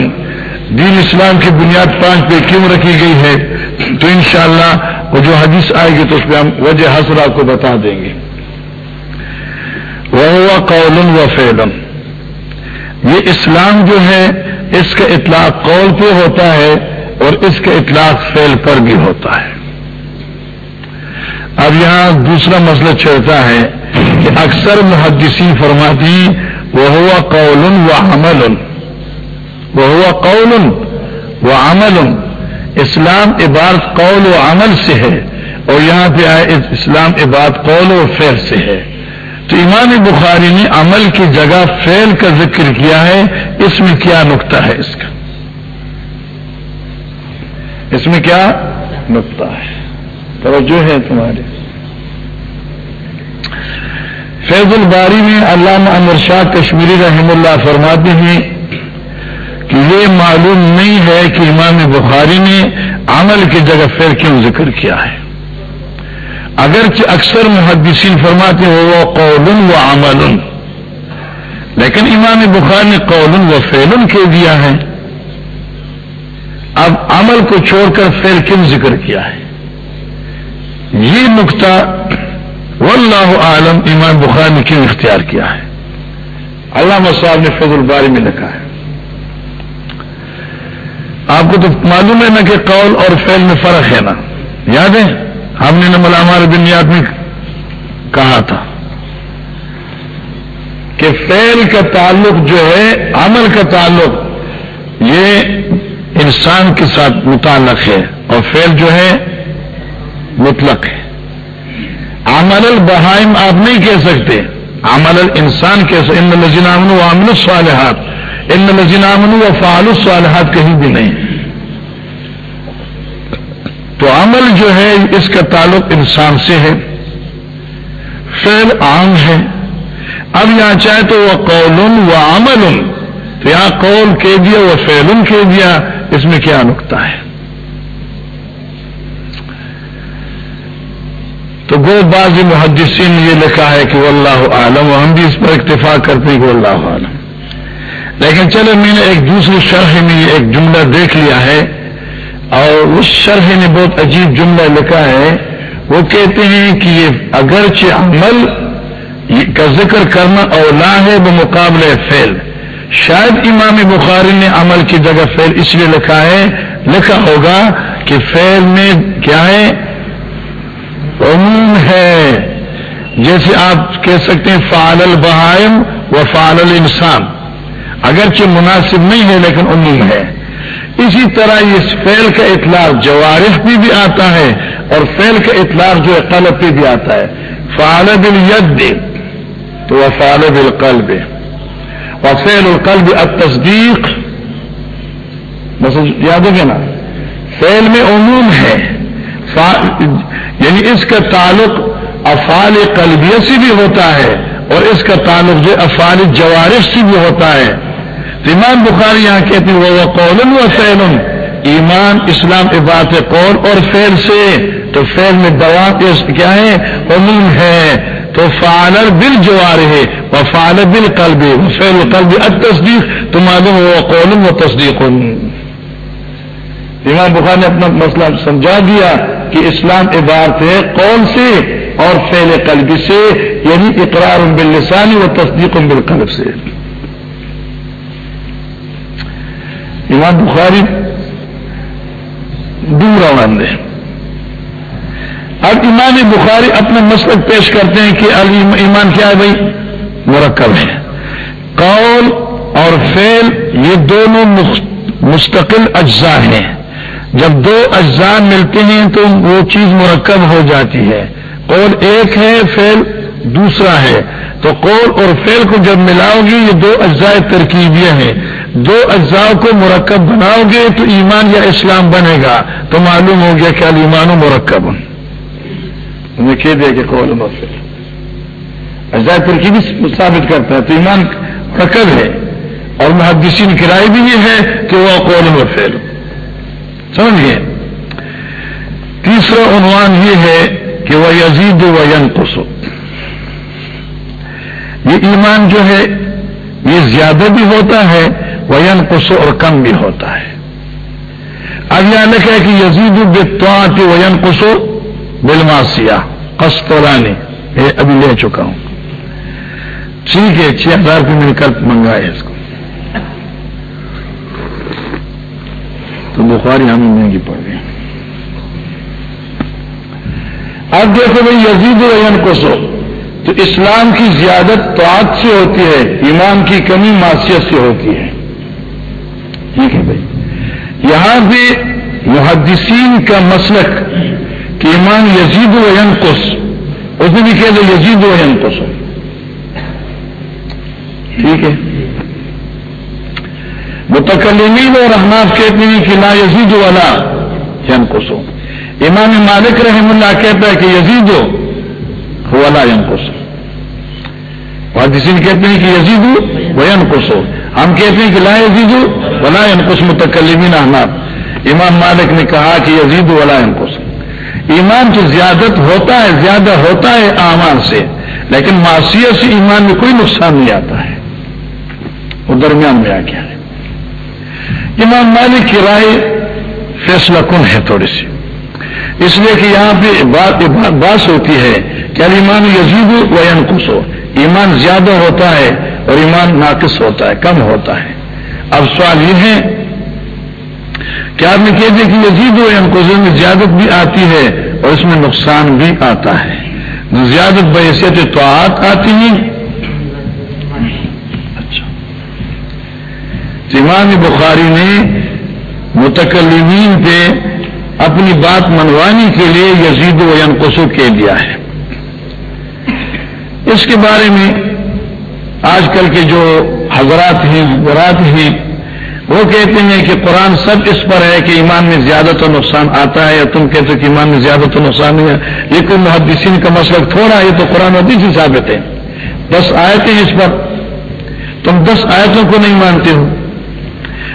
دین اسلام کی بنیاد پانچ پہ کیوں رکھی گئی ہے؟ تو انشاءاللہ وہ جو حدیث آئے گی تو اس پہ ہم وجہ حاصل آپ کو بتا دیں گے۔ وہ قول و فیلن یہ اسلام جو ہے، اس کا اطلاق قول پہ ہوتا ہے اور اس کا اطلاق فیل پر بھی ہوتا ہے۔ اب یہاں دوسرا مسئلہ چلتا ہے کہ اکثر محدثین فرماتی وہ ہوا قول و عمل وہ ہوا قول و عمل اسلام عبارت قول و عمل سے ہے اور یہاں پہ آئے اسلام عبارت قول و فیل سے ہے۔ تو امام بخاری نے عمل کی جگہ فیل کا ذکر کیا ہے، اس میں کیا نقطہ ہے اس کا؟ اس میں کیا نقطہ ہے؟ توجہ ہے تمہارے فیض الباری میں علامہ امر شاہ کشمیری رحم اللہ فرماتے ہیں کہ یہ معلوم نہیں ہے کہ امام بخاری نے عمل کی جگہ فیر کیوں ذکر کیا ہے۔ اگرچہ اکثر محدثین فرماتے ہو وہ قول و عمل۔ لیکن امام بخار نے قول و فیلن کہہ دیا ہے؟ اب عمل کو چھوڑ کر فیل کیوں ذکر کیا ہے؟ یہ نقطہ واللہ عالم امام بخار نے کیوں اختیار کیا ہے؟ علامہ صاحب نے فضل الباری میں لکھا ہے۔ آپ کو تو معلوم ہے نا کہ قول اور فیل میں فرق ہے نا۔ یاد ہے؟ ہم نے نمل ہمارے بنیاد میں کہا تھا کہ فیل کا تعلق جو ہے، عمل کا تعلق، یہ انسان کے ساتھ متعلق ہے اور فیل جو ہے، مطلق ہے۔ عمل البہائم آپ نہیں کہہ سکتے۔ عمل الانسان کیسے ان لذین امن و امن الصالحات۔ ان لذین امن و فعال الصالحات کہیں بھی نہیں۔ تو عمل جو ہے، اس کا تعلق انسان سے ہے، فعل عام ہے۔ اب یہاں چاہے تو وہ قول و عمل، تو یہاں قول کہہ دیا، وہ فیلن کہہ دیا، اس میں کیا نقطہ ہے؟ تو گو باز محدثین نے یہ لکھا ہے کہ وہ اللہ عالم ہم بھی اس پر اتفاق کرتے ہیں کہ اللہ عالم لیکن چلو میں نے ایک دوسری شرح میں ایک جملہ دیکھ لیا ہے اور اس شرح نے بہت عجیب جملہ لکھا ہے۔ وہ کہتے ہیں کہ یہ اگرچہ عمل کا ذکر کرنا اولا ہے وہ مقابلے فیل شاید امام بخاری نے عمل کی جگہ فیل اس لیے لکھا ہے، لکھا ہوگا کہ فیل میں کیا ہے؟ عموم ہے۔ جیسے آپ کہہ سکتے ہیں فعال البہائم و فعال الانسان۔ اگرچہ مناسب نہیں ہے لیکن عموم ہے۔ اسی طرح یہ فیل کا اطلاق جوارح پہ بھی آتا ہے اور فیل کا اطلاق جو ہے قلب پہ بھی آتا ہے۔ فعال ید تو وہ فعال القلب اور فیل القلب التصدیق۔ بس یاد ہے نا فیل میں عموم ہے۔ یعنی اس کا تعلق افعال قلبیہ سے بھی ہوتا ہے اور اس کا تعلق جو افعال جوارح سے بھی ہوتا ہے۔ امام بخاری یہاں کہتے ہیں وہ قول و فیل ایمان اسلام عبادت قول اور فیل سے۔ تو فیل میں دوا کیا ہے؟ عموم ہے۔ تو فعال بل جوار ہے۔ وہ فعال بل قلب فیل قلب اب تصدیق تو معلوم وہ قول و تصدیق امام بخار نے اپنا مسئلہ سمجھا دیا کہ اسلام عبارت ہے کون سے اور فیل قلبی سے یعنی اقرار باللسانی و تصدیق بالقلب سے۔ امام بخاری دور بند ہے اب ایمان بخاری اپنا مسلک پیش کرتے ہیں کہ ایمان کیا ہے بھائی؟ مرکب ہے۔ قول اور فیل یہ دونوں مستقل اجزاء ہیں۔ جب دو اجزاء ملتے ہیں تو وہ چیز مرکب ہو جاتی ہے۔ قول ایک ہے فیل دوسرا ہے۔ تو قول اور فیل کو جب ملاؤ گے، یہ دو اجزاء ترکیبیاں ہیں۔ دو اجزاء کو مرکب بناؤ گے تو ایمان یا اسلام بنے گا تو معلوم ہو گیا کہ المان و مرکب کہہ دیا کہ قول فیل اجزاء ترکیبی ثابت کرتا ہے تو ایمان مرکب ہے۔ اور محدثین کرائے بھی یہ ہے کہ وہ قول و فیل سمجھ تیسرا عنوان یہ ہے کہ وہ یزید و ین یہ ایمان جو ہے، یہ زیادہ بھی ہوتا ہے وین کسو اور کم بھی ہوتا ہے۔ اب یہاں لکھا ہے کہ یزید بتواتی وین کسو بلماسیا کستورانی یہ ابھی لے چکا ہوں۔ ٹھیک ہے، چھ ہزار روپئے میں نے کل منگایا اس کو۔ تو بخاری ہمیں مہنگی پڑ گئی اب دیکھو بھائی، یزید وین کسو تو اسلام کی زیادت توات سے ہوتی ہے، ایمان کی کمی معاشیت سے ہوتی ہے۔ ٹھیک ہے بھائی۔ یہاں بھی محدثین کا مسلک کہ ایمان یزید و ینقص، اس نے بھی کہہ دو یزید و ینقص ٹھیک ہے۔ متکلمین اور احناف کہتے ہیں کہ لا یزید والا ینقص امام مالک رحم اللہ کہتا ہے کہ یزید ولا ینقص۔ محدثین کہتے ہیں کہ یزید وینقص ہم کہتے ہیں کہ لا یزید ولا ينقص متکلمین احناف۔ امام مالک نے کہا کہ یزید ولا ينقص ایمان جو زیادت ہوتا ہے، زیادہ ہوتا ہے اعمال سے، لیکن معاشیت سے ایمان میں کوئی نقصان نہیں آتا ہے۔ وہ درمیان میں آ گیا ہے۔ امام مالک کی رائے فیصلہ کن ہے تھوڑی سی۔ اس لیے کہ یہاں پہ بات باس ہوتی ہے کہ ایمان یزید و ینقص ہو ایمان زیادہ ہوتا ہے اور ایمان ناقص ہوتا ہے، کم ہوتا ہے۔ اب سوال یہ ہے کہ آپ نے کہہ دیا کہ یزید و ینقص میں زیادت بھی آتی ہے اور اس میں نقصان بھی آتا ہے۔ زیادت بحثیت اچھا۔ تو آتی ہیں اچھا۔ امام بخاری نے متکلمین پہ اپنی بات منوانے کے لیے یزید و ینقصو کہہ دیا ہے۔ اس کے بارے میں آج کل کے جو حضرات ہیں حضرات ہیں، وہ کہتے ہیں کہ قرآن سب اس پر ہے کہ ایمان میں زیادہ تو نقصان آتا ہے، یا تم کہتے کہ ایمان میں زیادہ تو نقصان نہیں ہے۔ یہ کوئی محدثین کا مسئلہ تھوڑا ہے تو قرآن حدیث ہی ثابت ہے۔ دس آیتیں اس پر۔ تم دس آیتوں کو نہیں مانتے ہو۔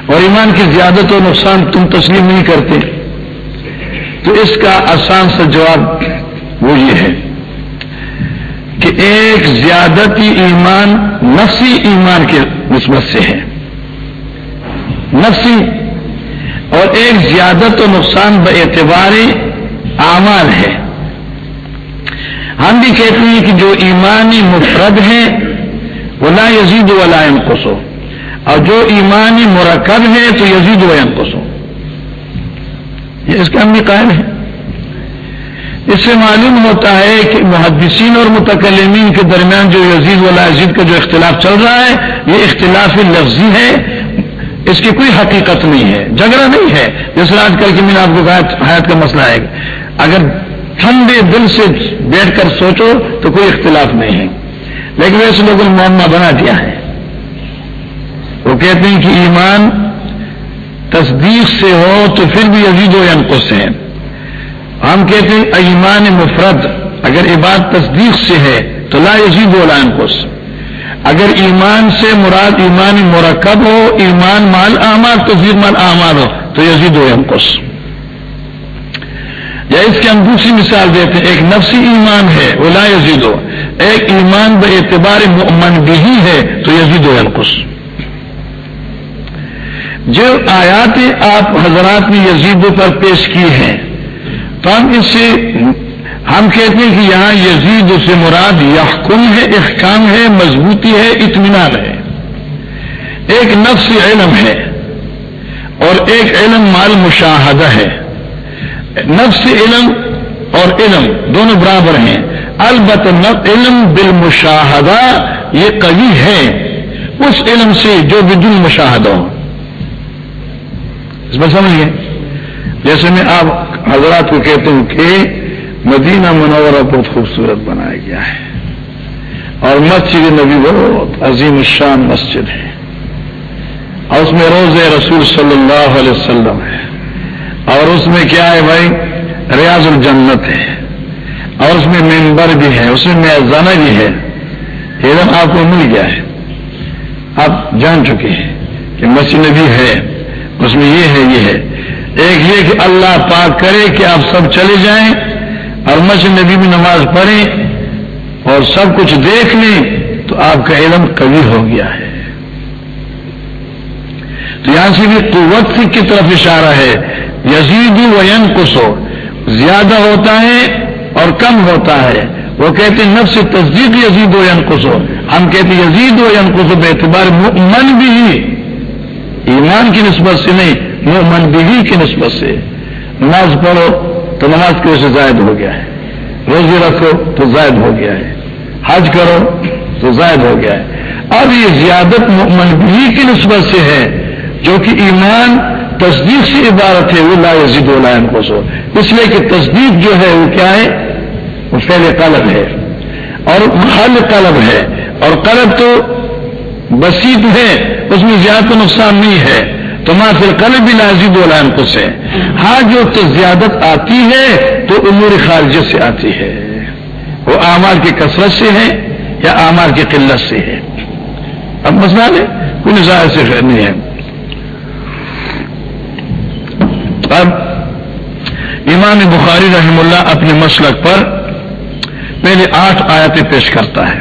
اور ایمان کی زیادت و نقصان تم تسلیم نہیں کرتے۔ تو اس کا آسان سا جواب وہ یہ ہے۔ ایک زیادتی ایمان نفسی ایمان کے نسبت سے ہے۔ نفسی اور ایک زیادت و نقصان ب اعتبار اعمال ہے۔ ہم بھی کہتے ہیں کہ جو ایمانی مفرد ہے وہ لا یزید و لائم قسو اور جو ایمانی مرکب ہے تو یزید و قسو یہ اس کا ہم بھی قائم ہے اس سے معلوم ہوتا ہے کہ محدثین اور متکلمین کے درمیان جو یزید والا عزیز کا جو اختلاف چل رہا ہے، یہ اختلاف لفظی ہے، اس کی کوئی حقیقت نہیں ہے، جھگڑا نہیں ہے۔ جس آج کل کی میں نے آپ کو حیات کا مسئلہ ہے، اگر ٹھنڈے دل سے بیٹھ کر سوچو تو کوئی اختلاف نہیں ہے۔ لیکن ویسے لوگوں نے معاملہ بنا دیا ہے۔ وہ کہتے ہیں کہ ایمان تصدیق سے ہو تو پھر بھی عزیز و انقص ہے ہم کہتے ہیں ایمان مفرد، اگر عباد تصدیق سے ہے تو لا یزید و انقص۔ اگر ایمان سے مراد ایمان مرکب ہو، ایمان مال اعمال تصدیق مال اعمال ہو، تو یزید و انقص۔ یا اس کی ہم دوسری مثال دیتے ہیں، ایک نفسی ایمان ہے، وہ لا یزید ہو۔ ایک ایمان بے اعتبار مؤمن بھی ہے، تو یزید و انقص۔ جو آیات آپ حضرات نے یزید پر پیش کی ہیں تو ہم اس سے ہم کہتے ہیں کہ یہاں یزید سے مراد یحکم ہے، احکام ہے، مضبوطی ہے، اطمینان ہے۔ ایک نفس علم ہے اور ایک علم مال مشاہدہ ہے۔ نفس علم اور علم دونوں برابر ہیں۔ البت علم بالمشاہدہ یہ قوی ہے۔ اس علم سے جو بدل مشاہدہ ہو۔ اس میں سمجھیے جیسے میں آپ حضرات کو کہتے ہوں کہ مدینہ منورہ بہت خوبصورت بنایا گیا ہے اور مسجد نبی بہت عظیم الشان مسجد ہے اور اس میں روز رسول صلی اللہ علیہ وسلم ہے اور اس میں کیا ہے بھائی؟ ریاض الجنت ہے اور اس میں ممبر بھی ہے، اس میں میزانہ بھی ہے۔ علم آپ کو مل گیا ہے۔ آپ جان چکے ہیں کہ مسجد نبی ہے، اس میں یہ ہے یہ ہے۔ ایک یہ کہ اللہ پاک کرے کہ آپ سب چلے جائیں اور مسجد نبی بھی نماز پڑھیں اور سب کچھ دیکھ لیں، تو آپ کا علم کبھی ہو گیا ہے۔ تو یہاں سے بھی قوت کی طرف اشارہ ہے۔ یزید وین کسو زیادہ ہوتا ہے اور کم ہوتا ہے۔ وہ کہتے ہیں، نفس تصدیق یزید و ین کسو ہم کہتے ہیں، یزید و ین کسو بے اعتبار من بھی ایمان کی نسبت سے نہیں من بھی کی نسبت سے نماز پڑھو تو نماز کی وجہ سے زائد ہو گیا ہے۔ روزی رکھو تو زائد ہو گیا ہے۔ حج کرو تو زائد ہو گیا ہے۔ اب یہ زیادت منبی کی نسبت سے ہے جو کہ ایمان تصدیق سے عبارت ہے، وہ لا یزید لائن کو سو اس لیے کہ تصدیق جو ہے، وہ کیا ہے؟ وہ فیل قلب ہے۔ اور محل قلب ہے۔ اور قلب تو بسیط ہے، اس میں زیادہ نقصان نہیں ہے۔ تو ماں پھر کل بھی لازید لائن کو سے ہاں جو تو زیادت آتی ہے تو امور خارجہ سے آتی ہے۔ وہ آمار کی کثرت سے ہے یا آمار کی قلت سے ہے؟ اب مسئلہ ہے، کوئی نظار سے نہیں ہے۔ اب امام بخاری رحم اللہ اپنے مسلک پر پہلے آٹھ آیاتیں پیش کرتا ہے۔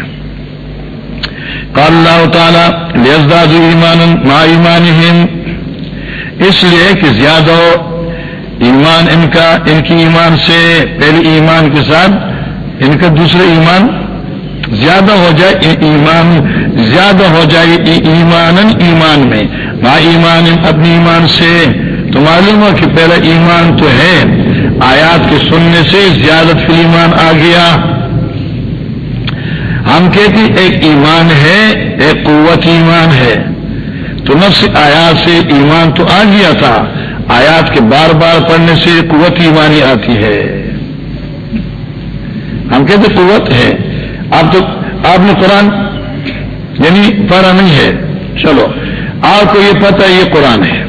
قال اللہ تعالی ایمان ما ایمان اس لیے کہ زیادہ ایمان ان کا، ان کی ایمان سے پہلے ایمان کے ساتھ، ان کا دوسرا ایمان زیادہ ہو جائے ایمان زیادہ ہو جائے ایمان ایمان میں۔ ما ایمان اپنی ایمان سے، تو معلوم ہو کہ پہلا ایمان تو ہے۔ آیات کے سننے سے زیادہ فی ایمان آ گیا۔ ہم کہتے ایک ایمان ہے، ایک قوت ایمان ہے۔ تو نفس آیات سے ایمان تو آ گیا تھا۔ آیات کے بار بار پڑھنے سے قوت ایمانی آتی ہے۔ ہم کہتے قوت ہے۔ آپ تو آپ نے قرآن یعنی پڑھا نہیں ہے۔ چلو، آپ کو یہ پتہ یہ قرآن ہے۔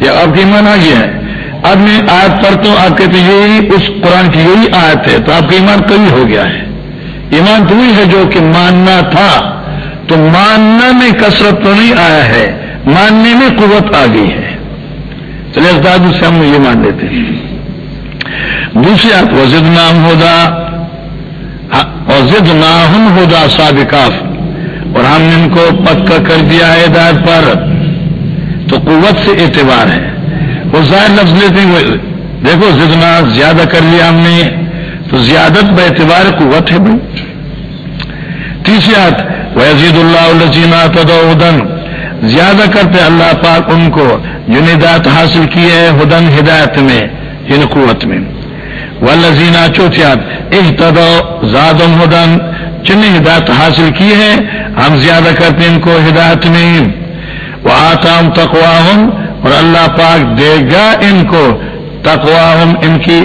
یا آپ کی ایمان آ گیا ہے۔ اب میں آیت پڑھتا ہوں آپ کہتے یہی اس قرآن کی یہی آیت ہے۔ تو آپ کا ایمان کبھی ہو گیا ہے۔ ایمان تو وہی ہے جو کہ ماننا تھا۔ تو ماننا میں کثرت تو نہیں آیا ہے، ماننے میں قوت آ گئی ہے۔ چلے اسداد سے ہم یہ مان لیتے ہیں۔ دوسری آپ وزد نام ہودا وزد ناہم ہودا سابقاف۔ اور ہم نے ان کو پکا کر دیا ہے ہدایت پر۔ تو قوت سے اعتبار ہے۔ وہ ظاہر لفظ لیتے ہیں دیکھو زدنا زیادہ کر لیا ہم نے۔ تو زیادت بے اعتبار قوت ہے بھائی۔ تیسری آت وزید اللہ الزینہ تدن زیادہ کرتے اللہ پاک ان کو جن ہدایت حاصل کی ہے ہدن ہدایت میں ان قوت میں۔ وہ لذینہ چوتھیات احتدو زادم ہدن۔ جن ہدایت حاصل کی ہے، ہم زیادہ کرتے ان کو ہدایت میں۔ وہ آتام تقواہم اور اللہ پاک دے گا ان کو تقواہم، ان کی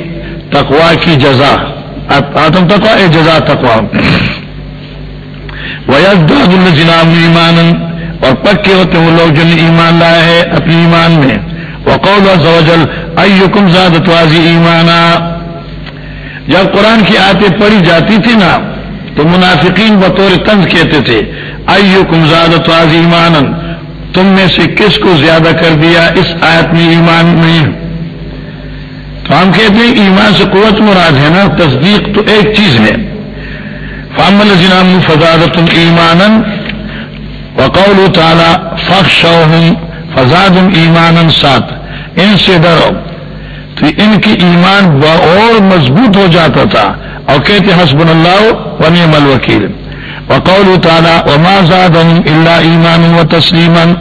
تقوا کی جزا۔ آتم تقوا، اے جزا تقوا ویزداد الجناب ایمان اور پکے ہوتے وہ لوگ جن ایمان لائے ہیں اپنے ایمان میں۔ وقول زوجل ایکم زادت واضی ایمانا جب قرآن کی آیتیں پڑھی جاتی تھی نا، تو منافقین بطور طنز کہتے تھے ایکم زادت واضی ایمان تم میں سے کس کو زیادہ کر دیا اس آیت میں ایمان میں؟ تو ہم کہتے ہیں ایمان سے قوت مراد ہے نا، تصدیق تو ایک چیز ہے۔ فامل جنام فضادت ایمان وقول تعالی فخ فزاد ایمان سات ان سے ڈرو۔ تو ان کی ایمان اور مضبوط ہو جاتا تھا۔ اور کہتے حسب اللہ و نعم الوکیل۔ وقول تعالیٰ وما زاد اللہ ایمان و تسلیمن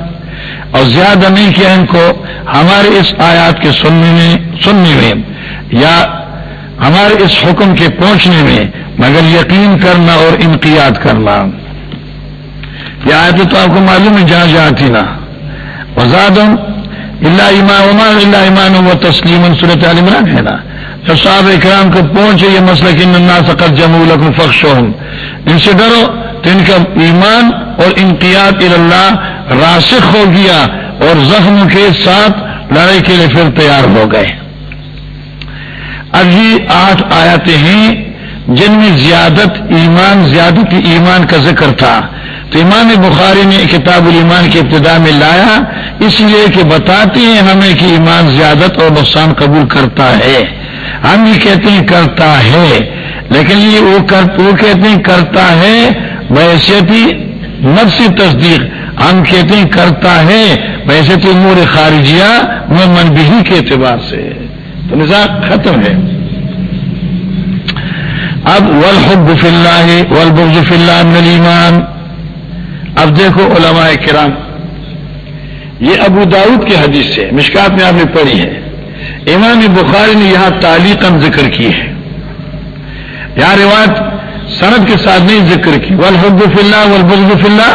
اور زیادہ نہیں کیا ان کو ہمارے اس آیات کے سننے میں سننے میں یا ہمارے اس حکم کے پہنچنے میں۔ مگر یقین کرنا اور انقیاد کرنا۔ یہ آیت تو آپ کو معلوم ہے، جہاں جہاں تھی نا۔ وزاد اللہ ایمان عمان اللہ ایمان و تسلیم صورت عالمران ہے نا۔ جب صاحب اکرام کو پہنچے یہ مسئلہ کہ ننا سقت جمول فخش ان سے ڈرو تو ان کا ایمان اور انقیاد اللہ راسخ ہو گیا اور زخم کے ساتھ لڑائی کے لیے پھر تیار ہو گئے۔ اب یہ آٹھ آیاتیں ہیں۔ جن میں زیادت ایمان زیادت ایمان کا ذکر تھا۔ تو امام بخاری نے کتاب الایمان کی ابتدا میں لایا۔ اس لیے کہ بتاتے ہیں ہمیں کہ ایمان زیادت اور نقصان قبول کرتا ہے۔ ہم یہ کہتے ہیں کرتا ہے، لیکن یہ وہ کہتے ہیں کرتا ہے۔ ویسے بھی نفسی تصدیق۔ ہم کہتے ہیں کرتا ہے۔ ویسے تو امور خارجیہ میں من بھی کے اعتبار سے۔ تو نظام ختم ہے۔ اب والحب فی اللہ والبغض فی اللہ من الایمان۔ اب دیکھو علماء کرام، یہ ابو داود کی حدیث سے مشکات میں آپ نے پڑھی ہے۔ امام بخاری نے یہاں تعلیقاً ذکر کی ہے۔ یہاں روایت سند کے ساتھ نہیں ذکر کی۔ والحب فی اللہ والبغض فی اللہ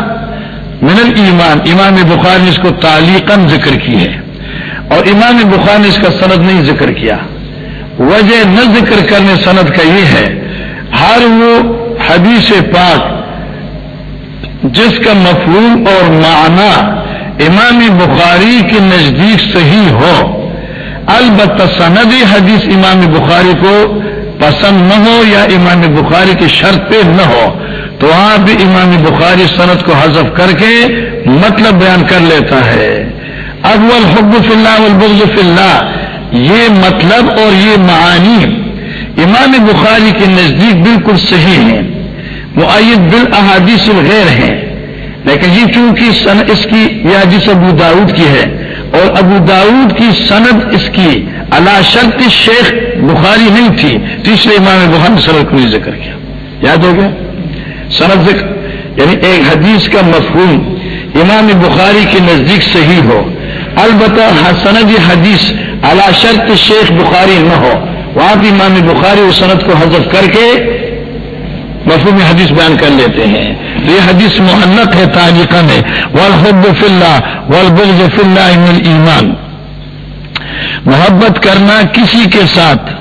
من الایمان۔ امام بخاری نے اس کو تعلیقاً ذکر کی ہے۔ اور امام بخاری نے اس کا سند نہیں ذکر کیا۔ وجہ نہ ذکر کرنے سند کا یہ ہے ہر وہ حدیث پاک جس کا مفہوم اور معنی امام بخاری کے نزدیک صحیح ہو، البتہ سندی حدیث امام بخاری کو پسند نہ ہو یا امام بخاری کی شرط پہ نہ ہو، تو وہاں بھی امام بخاری صنعت کو حذف کر کے مطلب بیان کر لیتا ہے۔ اول حب فی اللہ البغض فی اللہ، یہ مطلب اور یہ معانی امام بخاری کے نزدیک بالکل صحیح ہے معید بال احادیث الغیر ہیں۔ لیکن یہ چونکہ اس کی یہ حدیث ابو داود کی ہے اور ابو داود کی سند اس کی اللہ شرط شیخ بخاری نہیں تھی۔ تیسرے امام بخاری سرد کو ذکر کیا۔ یاد ہو گیا؟ سند ذکر یعنی ایک حدیث کا مفہوم امام بخاری کے نزدیک صحیح ہو۔ البتہ سند حدیث اللہ شرط شیخ بخاری نہ ہو۔ وہاں بھی امام بخاری اس صنعت کو حذف کر کے مفہوم حدیث بیان کر لیتے ہیں۔ یہ حدیث محنت ہے تاریخن ہے والحب فی اللہ، والبغض فی اللہ من ایمان محبت کرنا کسی کے ساتھ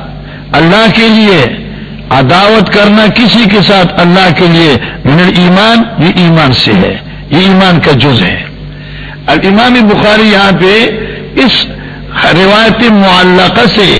اللہ کے لیے، عداوت کرنا کسی کے ساتھ اللہ کے لیے من ایمان یہ ایمان سے ہے۔ یہ ایمان کا جز ہے۔ اب امام بخاری یہاں پہ اس روایت معلقہ سے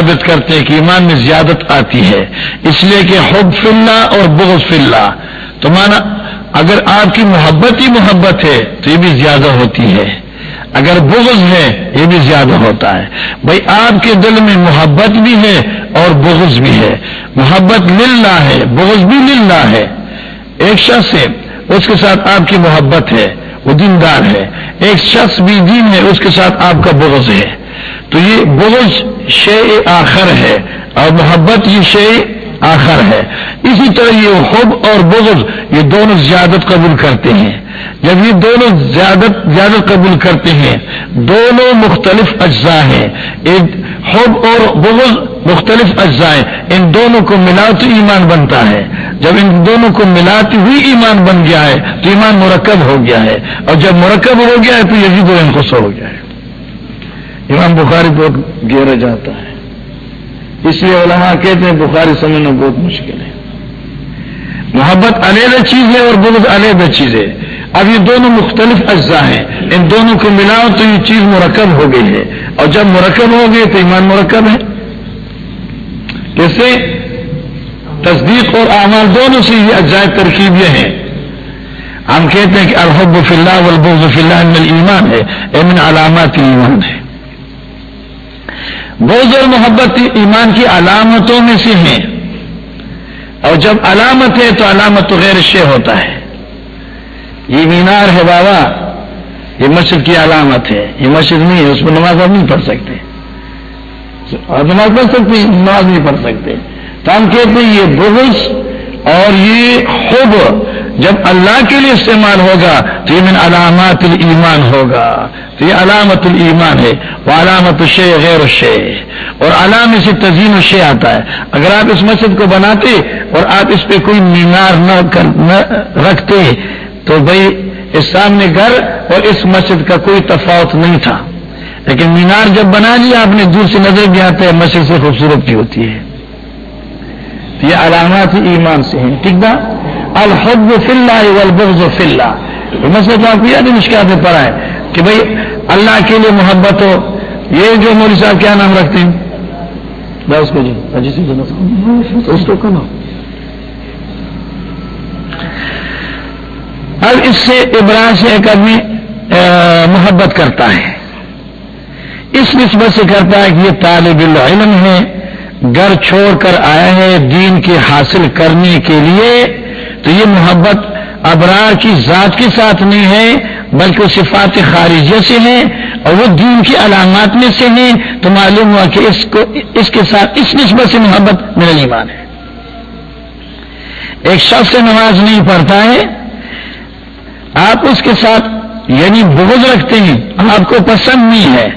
ثابت کرتے ہیں کہ ایمان میں زیادت آتی ہے۔ اس لیے کہ حب فلّہ اور بغض فلّہ تو مانا اگر آپ کی محبت ہی محبت ہے تو یہ بھی زیادہ ہوتی ہے۔ اگر بغض ہے، یہ بھی زیادہ ہوتا ہے۔ بھائی، آپ کے دل میں محبت بھی ہے اور بغض بھی ہے۔ محبت للہ ہے، بغض بھی للہ ہے۔ ایک شخص ہے، اس کے ساتھ آپ کی محبت ہے، وہ دیندار ہے۔ ایک شخص بھی دین ہے، اس کے ساتھ آپ کا بغض ہے۔ تو یہ بغض شے آخر ہے اور محبت یہ شے آخر ہے۔ اسی طرح یہ حب اور بغض یہ دونوں زیادت قبول کرتے ہیں۔ جب یہ دونوں زیادت زیادت قبول کرتے ہیں، دونوں مختلف اجزاء ہیں۔ ایک حب اور بغض مختلف اجزاء ہیں۔ ان دونوں کو ملا تو ایمان بنتا ہے۔ جب ان دونوں کو ملاتی ہوئی ایمان بن گیا ہے تو ایمان مرکب ہو گیا ہے۔ اور جب مرکب ہو گیا ہے تو یہی دو انخص ہو گیا ہے۔ امام بخاری بہت گہرا جاتا ہے۔ اس لیے علماء کہتے ہیں بخاری سمجھنا بہت مشکل ہے۔ محبت علیحدہ چیز ہے اور بغض علیحدہ چیز ہے۔ اب یہ دونوں مختلف اجزاء ہیں۔ ان دونوں کو ملاؤ تو یہ چیز مرکب ہو گئی ہے۔ اور جب مرکب ہو گئی تو ایمان مرکب ہے۔ کیسے تصدیق اور اعمال دونوں سے یہ اجزاء ترکیب یہ ہیں۔ ہم کہتے ہیں کہ الحب فی اللہ والبغض فی اللہ من ایمان ہے۔ امن علامات ایمان ہے۔ بغض اور محبت ایمان کی علامتوں میں سے ہیں۔ اور جب علامت ہے تو علامت تو غیر شے ہوتا ہے۔ یہ مینار ہے بابا، یہ مسجد کی علامت ہے۔ یہ مسجد نہیں ہے، اس میں نماز آپ نہیں پڑھ سکتے۔ اور نماز پڑھ سکتے نماز نہیں پڑھ سکتے۔ تو ہم کہتے ہیں یہ بغض اور یہ خوب جب اللہ کے لیے استعمال ہوگا تو یہ من علامات الایمان ہوگا، تو یہ علامت الایمان ہے وہ علامت شے غیر شے اور علام سے تزین و شے آتا ہے۔ اگر آپ اس مسجد کو بناتے اور آپ اس پہ کوئی مینار نہ نہ رکھتے تو بھائی اس سامنے گھر اور اس مسجد کا کوئی تفاوت نہیں تھا۔ لیکن مینار جب بنا لیا، آپ نے دور سے نظر بھی آتا ہے مسجد سے خوبصورت کی ہوتی ہے۔ یہ علامات ایمان سے ہیں، ٹھیک نا؟ الحب فی اللہ والبغض فی اللہ۔ مسئلہ آپ کو یاد مشکلات میں پڑا ہے کہ بھائی اللہ کے لیے محبت ہو، یہ جو مولوی صاحب کیا نام رکھتے ہیں؟ اس کو جی, ہاں جی، اس کو کہنا۔ اب اس سے ابراہ سے ایک آدمی محبت کرتا ہے۔ اس نسبت سے کرتا ہے کہ یہ طالب العلم ہے۔ گھر چھوڑ کر آیا ہے دین کے حاصل کرنے کے لیے، تو یہ محبت ابرار کی ذات کے ساتھ نہیں ہے، بلکہ صفات خارجیہ سے ہے اور وہ دین کی علامات میں سے ہیں۔ تو معلوم ہوا کہ اس کو، اس کے ساتھ، اس نسبت سے محبت میرا ایمان ہے۔ ایک شخص سے نماز نہیں پڑھتا ہے، آپ اس کے ساتھ یعنی بغض رکھتے ہیں، آپ کو پسند نہیں ہے۔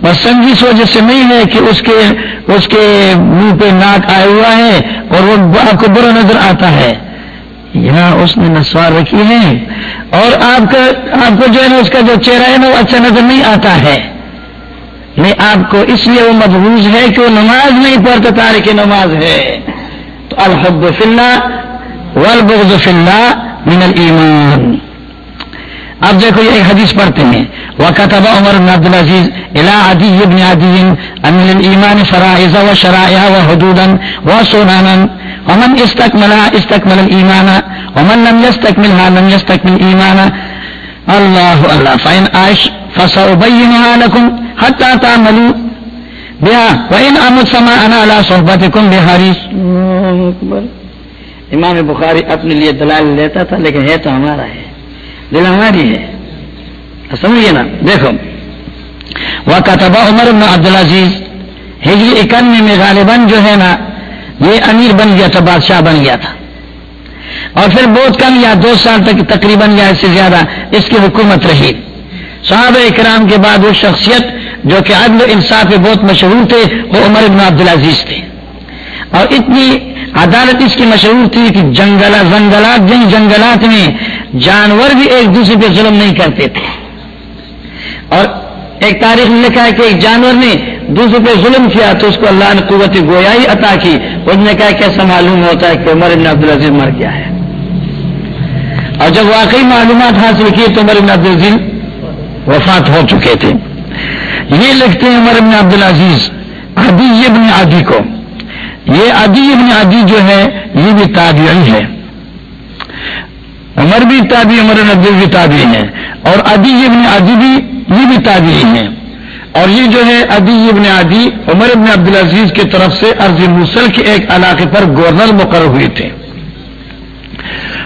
پسند اس وجہ سے نہیں ہے کہ اس کے اس کے منہ پہ ناک آیا ہوا ہے اور وہ آپ کو برا نظر آتا ہے۔ یہاں اس نے نسوار رکھی ہے۔ اور آپ کا آپ کو جو ہے نا اس کا جو چہرہ ہے نا وہ اچھا نظر نہیں آتا ہے۔ نہیں آپ کو اس لیے وہ محبوض ہے کہ وہ نماز نہیں پڑھتا تارے کی نماز ہے۔ تو الحب فلّہ والبغض فی اللہ من الایمان۔ اب دیکھو یہ ایک حدیث پڑھتے ہیں۔ وكتب عمر بن عبد العزيز إلى عدي بن عدي أن للإيمان فرائز وشرائع وحدودا وسنانا ومن استكملها استكمل الإيمان ومن لم يستكملها لم يستكمل الإيمان الله الله فإن عاش فسأبينها لكم حتى تعملوا بها وإن أمت فما أنا على صحبتكم بحريص امام بخاری اپنے لیے دلال لیتا تھا، لیکن ہے تو ہمارا ہے۔ دل ہماری ہے سمجھیے نا دیکھو وہ کتبا عمر بن عبد العزیز ہجری اکانوے میں غالباً جو ہے نا، یہ امیر بن گیا تھا، بادشاہ بن گیا تھا. اور پھر بہت کم یا دو سال تک تقریباً یا اس سے زیادہ اس کی حکومت رہی. صحابہ اکرام کے بعد وہ شخصیت جو کہ عدل انصاف بہت مشہور تھے، وہ عمر بن عبد العزیز تھے. اور اتنی عدالت اس کی مشہور تھی کہ جنگلات جنگلات جن جنگلات میں جانور بھی ایک دوسرے پہ ظلم نہیں کرتے تھے۔ اور ایک تاریخ میں لکھا ہے کہ ایک جانور نے دوسرے پہ ظلم کیا تو اس کو اللہ نے قوت گویائی عطا کی۔ اس نے کہا کیسا معلوم ہوتا ہے کہ عمر عبدالعزیز مر گیا ہے۔ اور جب واقعی معلومات حاصل کی تو عمر عبدالعزیز وفات ہو چکے تھے۔ یہ لکھتے ہیں عمر ابن عبدالعزیز ابی ابن عادی کو۔ یہ ادی ابن عادی جو ہے، یہ بھی تابعی ہے۔ عمر بھی تابی عمر نبی بھی تابعی ہے اور ادی ابن عادی بھی، یہ بھی تابعی ہیں۔ اور یہ جو ہے ادی ابن عادی عمر ابن عبدالعزیز کی طرف سے ارض موسل کے ایک علاقے پر گورنر مقرر ہوئے تھے۔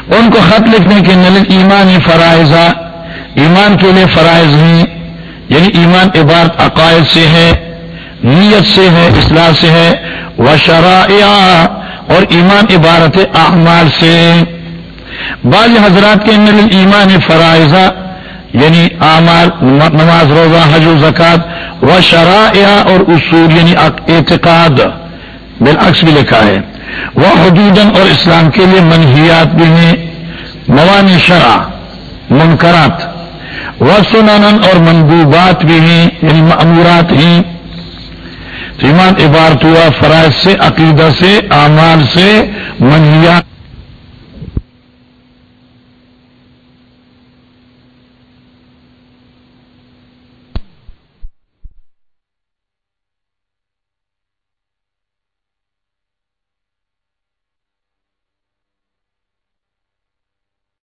ان کو خط لکھنے کے نل ایمان فرائضہ ایمان کے لیے فرائض ہیں۔ یعنی ایمان عبارت عقائد سے ہے، نیت سے ہے، اصلاح سے ہے۔ و اور ایمان عبارت اعمال سے۔ بعض حضرات کے نل ایمان فرائضہ یعنی اعمال، نماز، روزہ، حج و زکات و شرائع اور اصول یعنی اعتقاد، بالعکس بھی لکھا ہے۔ وہ حدود اور اسلام کے لیے منحیات بھی ہیں۔ موان شرع، منکرات و سنن اور منبوبات بھی ہیں یعنی معمورات ہیں۔ ایمان عبارت ہوا، فرائض سے، عقیدہ سے، اعمال سے منحیات